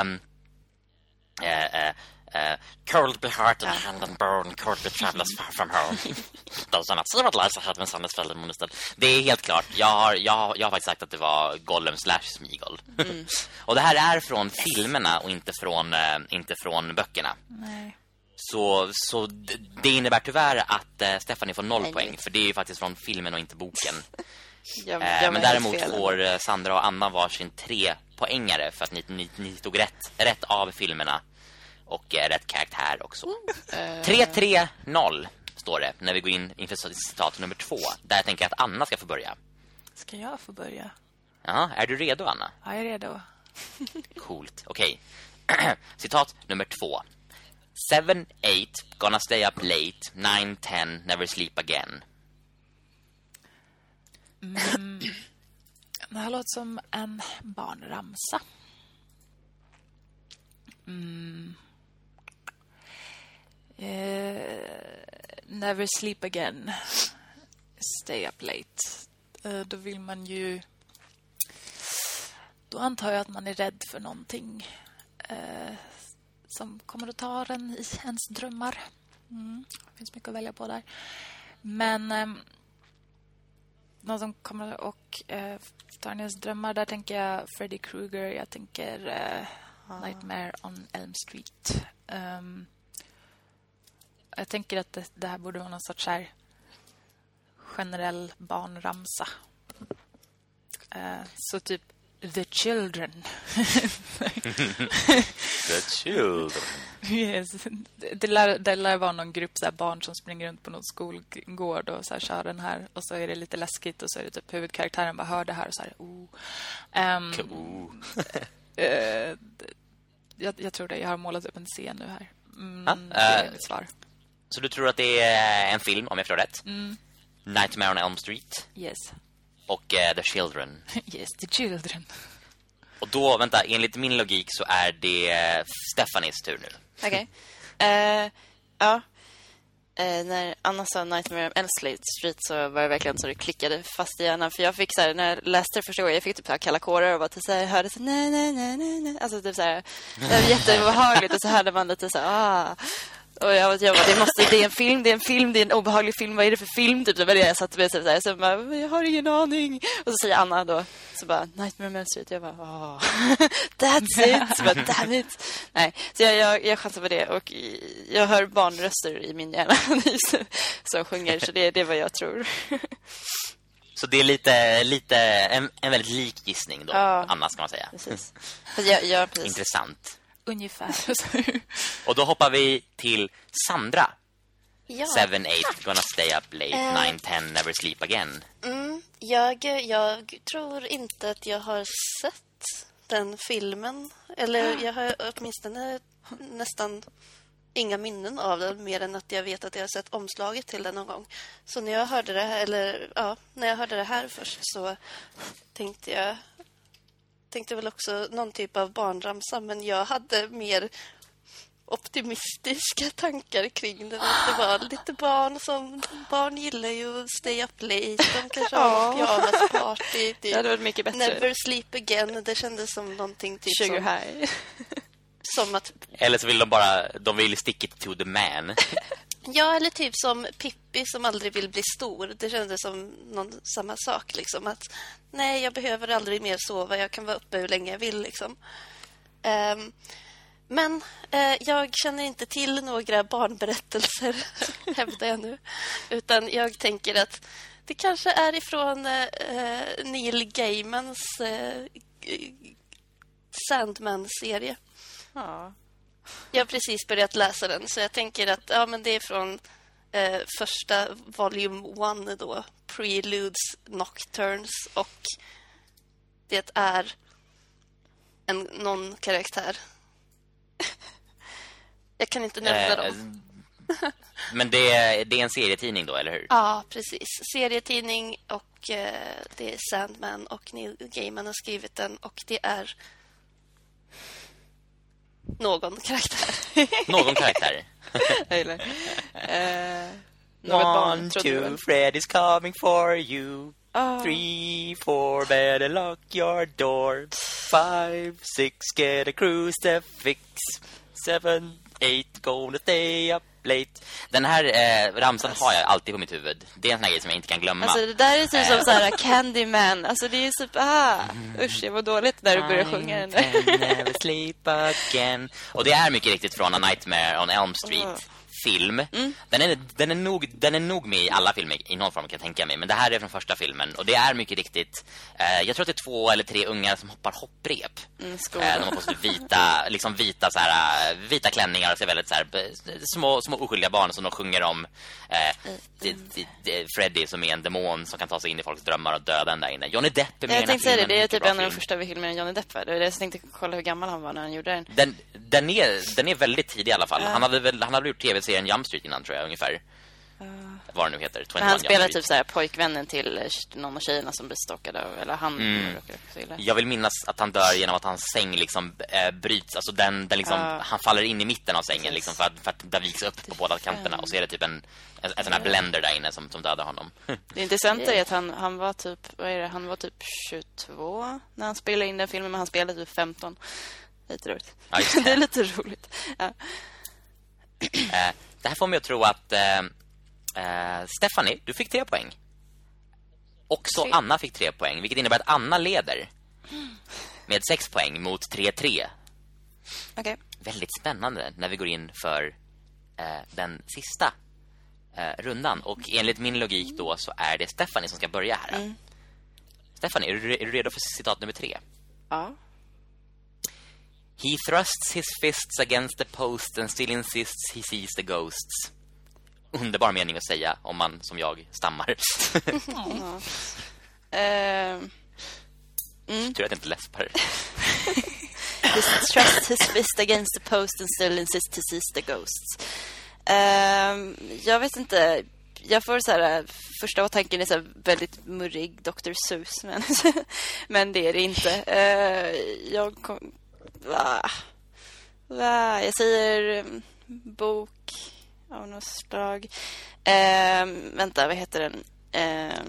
Um, eh, eh, eh, cold be heart and hand and bone, cold be travelers far from home. Are not see what lies ahead when sun is and moon. Det är helt klart. Jag har, jag, har- jag har faktiskt sagt att det var Gollum slash Smeagol. och det här är från filmerna och inte från, eh, inte från böckerna. Nej. Så, så det innebär tyvärr att eh, Stephanie får noll Nej. poäng. För det är ju faktiskt från filmen och inte boken. Jag, jag var men däremot får Sandra och Anna varsin tre poängare för att ni, ni, ni tog rätt, rätt av filmerna och eh, rätt karaktär också. Eh, 3-3-0 står det när vi går in inför citat nummer två. Där jag tänker att Anna ska få börja. Ska jag få börja? Ja, är du redo Anna? Ja, jag är redo. Coolt, okej. citat nummer två. Seven, eight, gonna stay up late. Nine, ten, never sleep again. Det här låter som en barnramsa. Mm. Eh, never sleep again. Stay up late. Eh, då vill man ju... Då antar jag att man är rädd för någonting eh, som kommer att ta en i ens drömmar. Mm. Det finns mycket att välja på där. Men... ehm, någon som kommer och eh, tar ens drömmar. Där tänker jag Freddy Krueger. Jag tänker eh, Nightmare on Elm Street. Ehm, jag tänker att det, det här borde vara någon sorts här generell barnramsa. Eh, så typ The Children. The children. Yes. Det, lär, det lär vara någon grupp så här barn som springer runt på någon skolgård och så här kör den här. Och så är det lite läskigt och så är det typ huvudkaraktären bara hör det här och så här, oh. Cool. eh, jag, jag tror det. Jag har målat upp en scen nu här. Mm, Ja, det är eh, mitt svar. Så du tror att det är en film, om jag förstår rätt? Mm. Nightmare on Elm Street Yes. och eh, The Children. Yes, the children. Och då, vänta, enligt min logik så är det eh, Stephanies tur nu. Okej. Eh, ja. Eh, när Anna sa Nightmare on Elm Street så var det verkligen så det klickade fast i hjärnan. För jag fick så här, när jag läste det första gången, jag fick typ så här kalla kårar och var typ så här, hörde så nej, nej, nej, nej, nej. Alltså typ så här, det var jätteobehagligt och så hörde man lite så här, ah. Och jag, jag bara, det, måste, det är en film, det är en film, det är en obehaglig film. Vad är det för film? Typ, det var det jag satt med. Så, här, så bara, jag har ingen aning. Och så säger Anna då, så bara, Nightmare on Elm Street. Jag bara, oh, that's it. Så bara, damn it. Nej, så jag, jag, jag chansar på det. Och jag hör barnröster i min hjärna som sjunger. Så det, det är vad jag tror. Så det är lite, lite en, en väldigt lik gissning då, ja, Anna ska man säga. Precis. Jag, jag, precis. Intressant. Ungefär. Och då hoppar vi till Sandra. Ja, 7, 8, gonna stay up late, 9, 10, never sleep again. Mm, jag, jag tror inte att jag har sett den filmen. Eller jag har åtminstone nästan inga minnen av den mer än att jag vet att jag har sett omslaget till den någon gång. Så när jag hörde det här, eller ja, när jag hörde det här först så tänkte jag tänkte väl också någon typ av barnramsa men jag hade mer optimistiska tankar kring den. Att det var lite barn som... Barn gillar ju att stay up late. De kanske har pyjamasparty. Det hade varit mycket bättre. Never sleep again. Det kändes som någonting typ Sugar som... high. Som att... Eller så vill de bara... De vill stick it to the man. Ja, eller typ som Pippi som aldrig vill bli stor. Det kändes som någon, samma sak. Liksom. Att, nej, jag behöver aldrig mer sova. Jag kan vara uppe hur länge jag vill. Liksom. Um, men eh, jag känner inte till några barnberättelser, hävdar jag nu. Utan jag tänker att det kanske är ifrån eh, Neil Gaimans eh, Sandman-serie. Ja. Jag har precis börjat läsa den så jag tänker att ja, men det är från eh, första volume one då, Preludes Nocturnes och det är en någon karaktär. jag kan inte nämna eh, dem. men det är, det är en serietidning då, eller hur? Ja, precis. Serietidning och eh, det är Sandman och Neil Gaiman har skrivit den och det är någon karaktär. någon karaktär. Eller, eh, något One, barn, two, Fred is coming for you. Oh. Three, four, better lock your door. Five, six, get a cruise to fix. Seven, eight, gonna stay up late. Den här eh, ramsan har jag alltid på mitt huvud. Det är en sån här grej som jag inte kan glömma. Alltså det där är typ som så här Candyman. Alltså det är typ ah, usch, jag var dåligt när du började sjunga den där. never sleep again. Och det är mycket riktigt från A Nightmare on Elm Street film. Mm. Den, är, den, är nog, den är nog med i alla filmer i någon form kan jag tänka mig. Men det här är från första filmen. Och det är mycket riktigt... Eh, jag tror att det är två eller tre ungar som hoppar hopprep. Mm, eh, de har på sig vita, liksom vita, så här, vita klänningar och ser väldigt så här, små, små oskyldiga barn som de sjunger om. Eh, mm. Freddy som är en demon som kan ta sig in i folks drömmar och döda den där inne. Johnny Depp är med Jag tänkte säga det, det är typ en av de första filmerna Johnny Depp var. Det var det jag tänkte kolla hur gammal han var när han gjorde den. Den, den, är, den är väldigt tidig i alla fall. Uh. Han hade väl han hade gjort tv serien Jump Street innan tror jag ungefär. Uh, Vad det nu heter. han spelar typ så här pojkvännen till någon av tjejerna som blir stockade eller han mm. Jag vill minnas att han dör genom att hans säng liksom äh, bryts alltså den, den liksom uh, han faller in i mitten av sängen liksom för att för att det viks upp på båda kanterna och så är det typ en en, en sån här blender där inne som som dödar honom. det intressanta är att han han var typ vad är det? Han var typ 22 när han spelade in den filmen men han spelade typ 15. Lite roligt. Ja, det. det är lite roligt. Ja. Eh, det här får mig att tro att eh, eh, Stephanie, du fick tre poäng. Också tre. Anna fick tre poäng, vilket innebär att Anna leder. Med sex poäng mot 3-3. Okay. Väldigt spännande när vi går in för eh, den sista eh, rundan. Och enligt min logik då så är det Stephanie som ska börja här. Mm. Stephanie, är du, är du redo för citat nummer tre? Ja. He thrusts his fists against the post and still insists he sees the ghosts. Underbar mening att säga om man, som jag, stammar. ja. uh, mm. Tur att jag inte läspar. he thrusts his fist against the post and still insists he sees the ghosts. Uh, jag vet inte jag får så här första tanken är så väldigt murrig Dr. Seuss men men det är det inte. Uh, jag kom, Va? Va? Jag säger um, bok av något slag. Eh, vänta, vad heter den? Eh,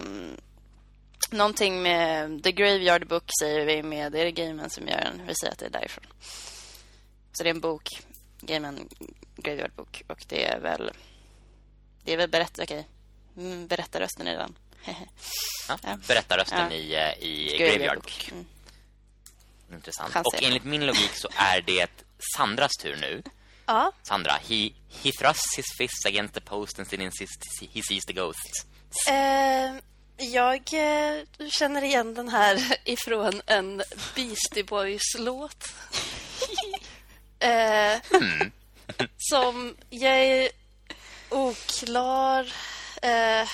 någonting med The Graveyard Book säger vi med. Det är det Gaiman som gör den. Vi säger att det är därifrån. Så det är en bok. Gaiman Graveyard Book. Och det är väl... Det är väl berätt, okej. Mm, berättarrösten i den. Ja, berättarrösten Ja. i, eh, i Graveyard Graveyard Book. Book. Mm. Intressant. Chanser. Och enligt min logik så är det Sandras tur nu. Ja, Sandra, he, he thrusts his fists against the post and still insists he sees the ghosts. eh, jag eh, känner igen den här ifrån en Beastie Boys-låt. eh, som jag är oklar eh,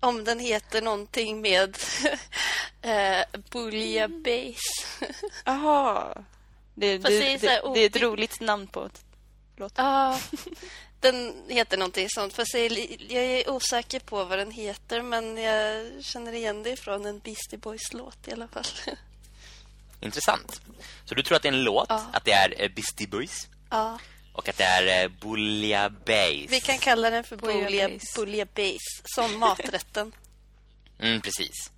om den heter någonting med Bullia Bass. Jaha. Det, det, det är det, är ett roligt namn på ett låt. Ja, den heter någonting sånt. Fast jag är, li- jag är osäker på vad den heter. Men jag känner igen det från en Beastie Boys-låt i alla fall. Intressant. Så du tror att det är en låt, Ja. att det är eh, Beastie Boys Ja, och att det är eh, Bullia Bass. vi kan kalla den för. Bullia Bass. Som maträtten. Mm, precis.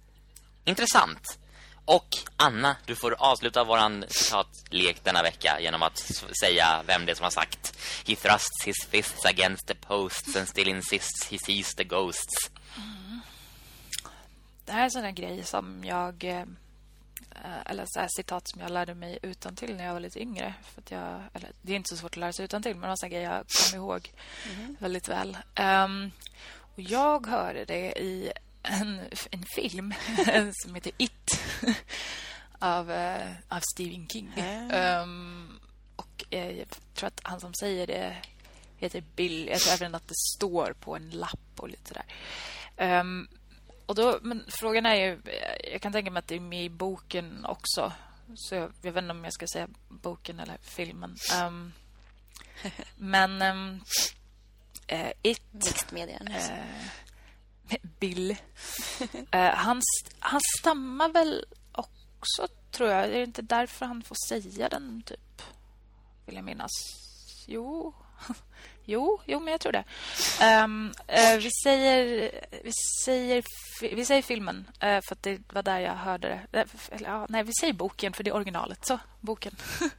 Intressant. Och Anna, du får avsluta våran citatlek denna vecka genom att säga vem det är som har sagt He thrusts his fists against the posts and still insists he sees the ghosts. Det här är en sån grej som jag... eh, Eller så citat som jag lärde mig utan till när jag var lite yngre. För att jag, eller, det är inte så svårt att lära sig utan till men det var en sån grej jag kommer ihåg väldigt väl. Ehm, och jag hörde det i en, en film som heter It av, eh, av Stephen King. Ehm, och eh, jag tror att han som säger det heter Bill. Jag tror även att det står på en lapp och lite där. Ehm, och då, men frågan är ju... Jag kan tänka mig att det är med i boken också. Så jag, jag vet inte om jag ska säga boken eller filmen. Ehm, men... Um, It... Mixed media. Bill. Eh, han, st- han stammar väl också, tror jag. Är det inte därför han får säga den, typ? Vill jag minnas. Jo. Jo, jo, men jag tror det. Um, eh, vi säger vi säger vi säger filmen eh, för att det var där jag hörde det. Eh, eller, ja, nej, vi säger boken för det är originalet. Så, boken.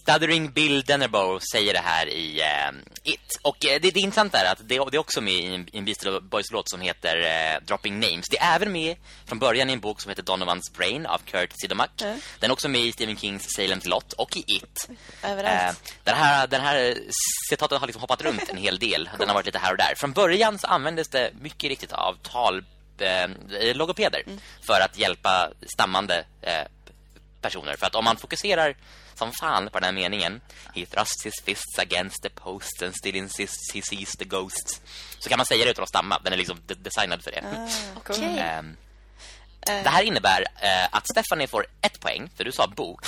Stuttering Bill Dennerbow säger det här i eh, It. Och eh, det, det är att det, det är också med i en, i en Beastie Boys-låt som heter eh, Dropping Names. Det är även med från början i en bok som heter Donovan's Brain av Kurt Sidomak. Mm. Den är också med i Stephen Kings Salem's Lot och i It. Överallt. Eh, den, här, den här citaten har liksom hoppat runt en hel del. Den har varit lite här och där. Från början så användes det mycket riktigt av tal eh, logopeder för att hjälpa stammande eh, personer. För att om man fokuserar som fan på den här meningen. He thrusts his fists against the posts and still insists he sees the ghosts. Så kan man säga det utan att stamma. Den är liksom de- designad för det. Okej. Ehm, Det här innebär eh, att Stephanie får ett poäng För du sa bok.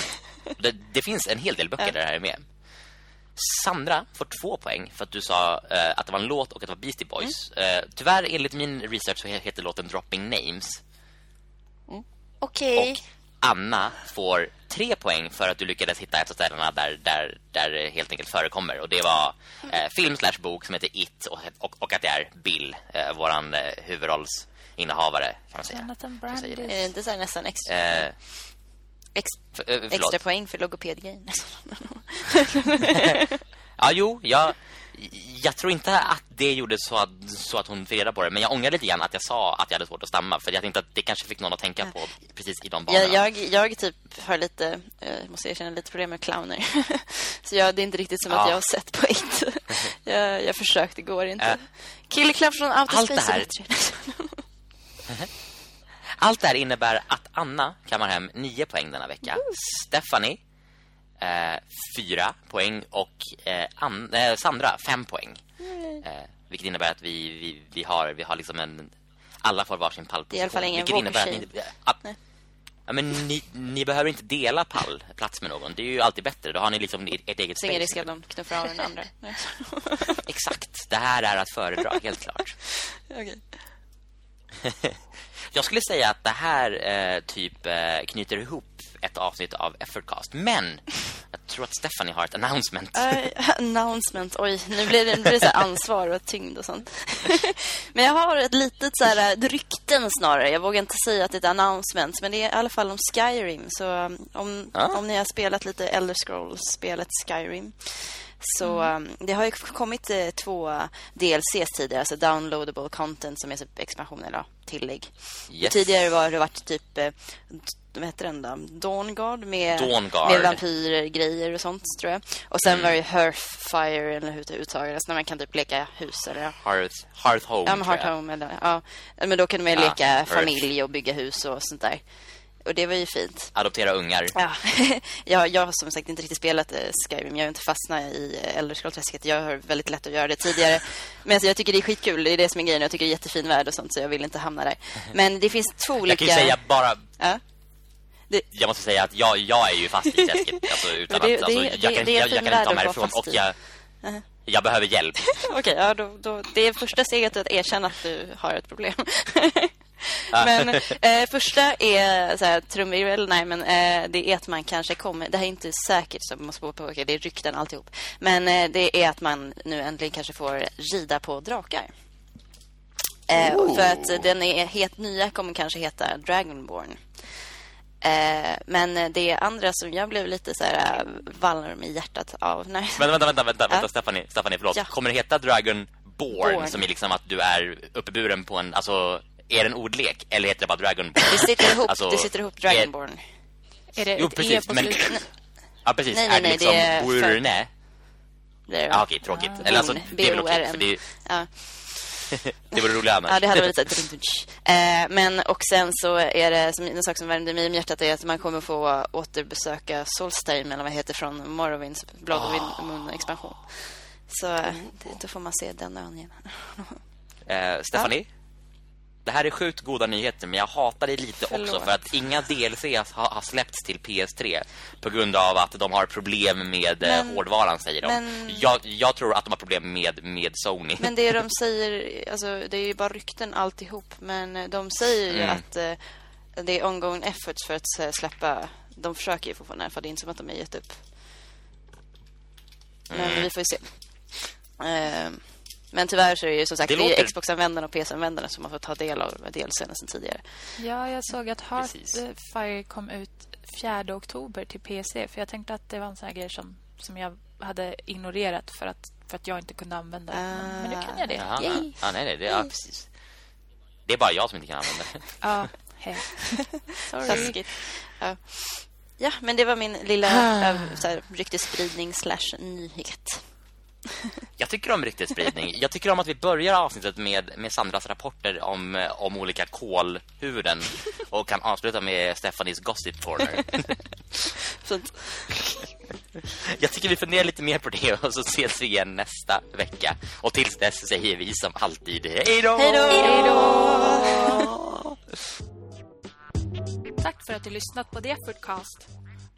Det, det finns en hel del böcker där det här är med. Sandra får två poäng för att du sa eh, att det var en låt och att det var Beastie Boys. Eh, tyvärr, enligt min research så he- heter låten Dropping Names. Okej. Och Anna får tre poäng för att du lyckades hitta ett av ställena där, där, där det helt enkelt förekommer. Och det var eh, film slash bok som heter It och, och, och att det är Bill, eh, våran eh, huvudrollsinnehavare kan man säga. Jonathan säger det. Är så här nästan extra, Eh, ex, för, eh, extra poäng för logopedgrejen? Ja, jo, jag, jag tror inte att det gjorde så att, så att hon fick reda på det. Men jag ångrar lite grann att jag sa att jag hade svårt att stamma. För jag tänkte att det kanske fick någon att tänka på precis i de banorna. jag, jag, jag typ har lite, eh, måste erkänna, lite problem med clowner. så jag, det är inte riktigt som att Ja. jag har sett på It. jag, jag försökte, det går inte. Killer Clown från Outer Allt det Space är här- bättre. Allt det här innebär att Anna kammar hem nio poäng denna vecka. Stephanie, eh, fyra poäng. Och eh, eh, Sandra, fem poäng. Eh, vilket innebär att vi, vi, vi, har, vi har liksom en... Alla får varsin pallposition. Det är i alla fall ingen vilket innebär att ni, att, Nej. ja, men ni, ni behöver inte dela pall, plats med någon. Det är ju alltid bättre. Då har ni liksom ert, eget Så ingen space. risk att de knuffar av den andra. Exakt. Det här är att föredra, helt klart. Okej. Jag skulle säga att det här eh, typ eh, knyter ihop ett avsnitt av Effortcast. Men Jag tror att Stephanie har ett announcement. Uh, announcement. Oj, nu blir det, nu blir det så ansvar och tyngd och sånt. men jag har ett litet så här eh, rykten snarare. Jag vågar inte säga att det är ett announcement, men det är i alla fall om Skyrim. Så um, om, ah. om ni har spelat lite Elder Scrolls-spelet Skyrim så mm. Um, det har ju kommit eh, två DLCs tidigare, alltså downloadable content som är typ expansion eller tillägg. Yes. Tidigare var det varit typ eh, vad heter den då? Dawnguard med, Dawnguard. med vampyrer, grejer och sånt tror jag. Och sen mm. var det Hearthfire eller hur det uttalas när man kan typ leka hus eller Hearth, Hearth Home. Ja, men Hearth Home eller ja. Men då kunde man ja, leka Earth. familj och bygga hus och sånt där. Och det var ju fint. Adoptera ungar. Ja, jag, jag har som sagt inte riktigt spelat eh, Skyrim. Jag har inte fastnat i eh, Elder Scrolls-träsket. Jag har väldigt lätt att göra det tidigare. Men alltså, jag tycker det är skitkul. Det är det som är grejen. Jag tycker det är jättefin värld och sånt. Så jag vill inte hamna där. Men det finns två olika... Jag kan ju säga bara... Ja? Det... Jag måste säga att jag, jag är ju fast i träsket. Alltså, utan det, att, alltså, det, jag, kan, jag, jag kan inte ta mig ifrån. Och jag, uh-huh. jag behöver hjälp. Okej, okay, ja, då, då, det är första steget att erkänna att du har ett problem. men eh, första är så här, trumvirvel, nej men eh, det är att man kanske kommer, det här är inte säkert så man måste påpeka, det är rykten alltihop. Men eh, det är att man nu äntligen kanske får rida på drakar. Eh. För att den är helt nya kommer kanske heta Dragonborn. Eh, men det andra som jag blev lite så här eh, varm i hjärtat av. Nej. Men vänta, vänta, vänta, vänta, ja. Stephanie, Stephanie, förlåt. Ja. Kommer det heta Dragonborn Born. som är liksom att du är uppburen på en, alltså är det en ordlek eller heter det bara Dragonborn? Det sitter ihop, alltså, det sitter ihop Dragonborn. Är, är det jo, precis, e men, Ja, precis. Nej, nej, är det liksom det Burne? Det är det. Ah, okej, tråkigt. Ja. Eller alltså, det är väl okej, för det... Ja. det vore roligt annars. Ja, det hade varit lite eh, Men och sen så är det som en sak som värmde mig i hjärtat är att man kommer få återbesöka Solstheim eller vad heter från Morrowinds Blood oh. Moon expansion. Så mm. då får man se den ön igen. eh, Stephanie? Det här är sjukt goda nyheter men jag hatar det lite Förlåt. också för att inga DLC har, har släppts till PS3 på grund av att de har problem med eh, men, hårdvaran säger de. Men, jag, jag, tror att de har problem med, med Sony. Men det de säger, alltså, det är ju bara rykten alltihop men de säger ju mm. att eh, det är ongoing efforts för att eh, släppa de försöker ju fortfarande för det är inte som att de är gett upp. Men mm. vi får ju se. Uh, men tyvärr så är det ju som sagt det, det är Xbox-användarna och PC-användarna som har fått ta del av delscenen sen tidigare. Ja, jag såg att Heartfire kom ut 4 oktober till PC. För jag tänkte att det var en sån här grej som, som jag hade ignorerat för att, för att jag inte kunde använda det. Men, men nu kan jag det. Ja, ja, nej, nej, det, ja, precis. Det är bara jag som inte kan använda det. ja, hej. Sorry. Ja. ja, men det var min lilla ah. ryktespridning slash nyhet. Jag tycker om ryktesspridning. Jag tycker om att vi börjar avsnittet med, med Sandras rapporter om, om olika kolhuvuden och kan avsluta med Stefanis Gossip Corner. Jag tycker vi funderar lite mer på det och så ses vi igen nästa vecka. Och tills dess säger vi som alltid hej då! Hej då! Tack för att du lyssnat på The Effortcast.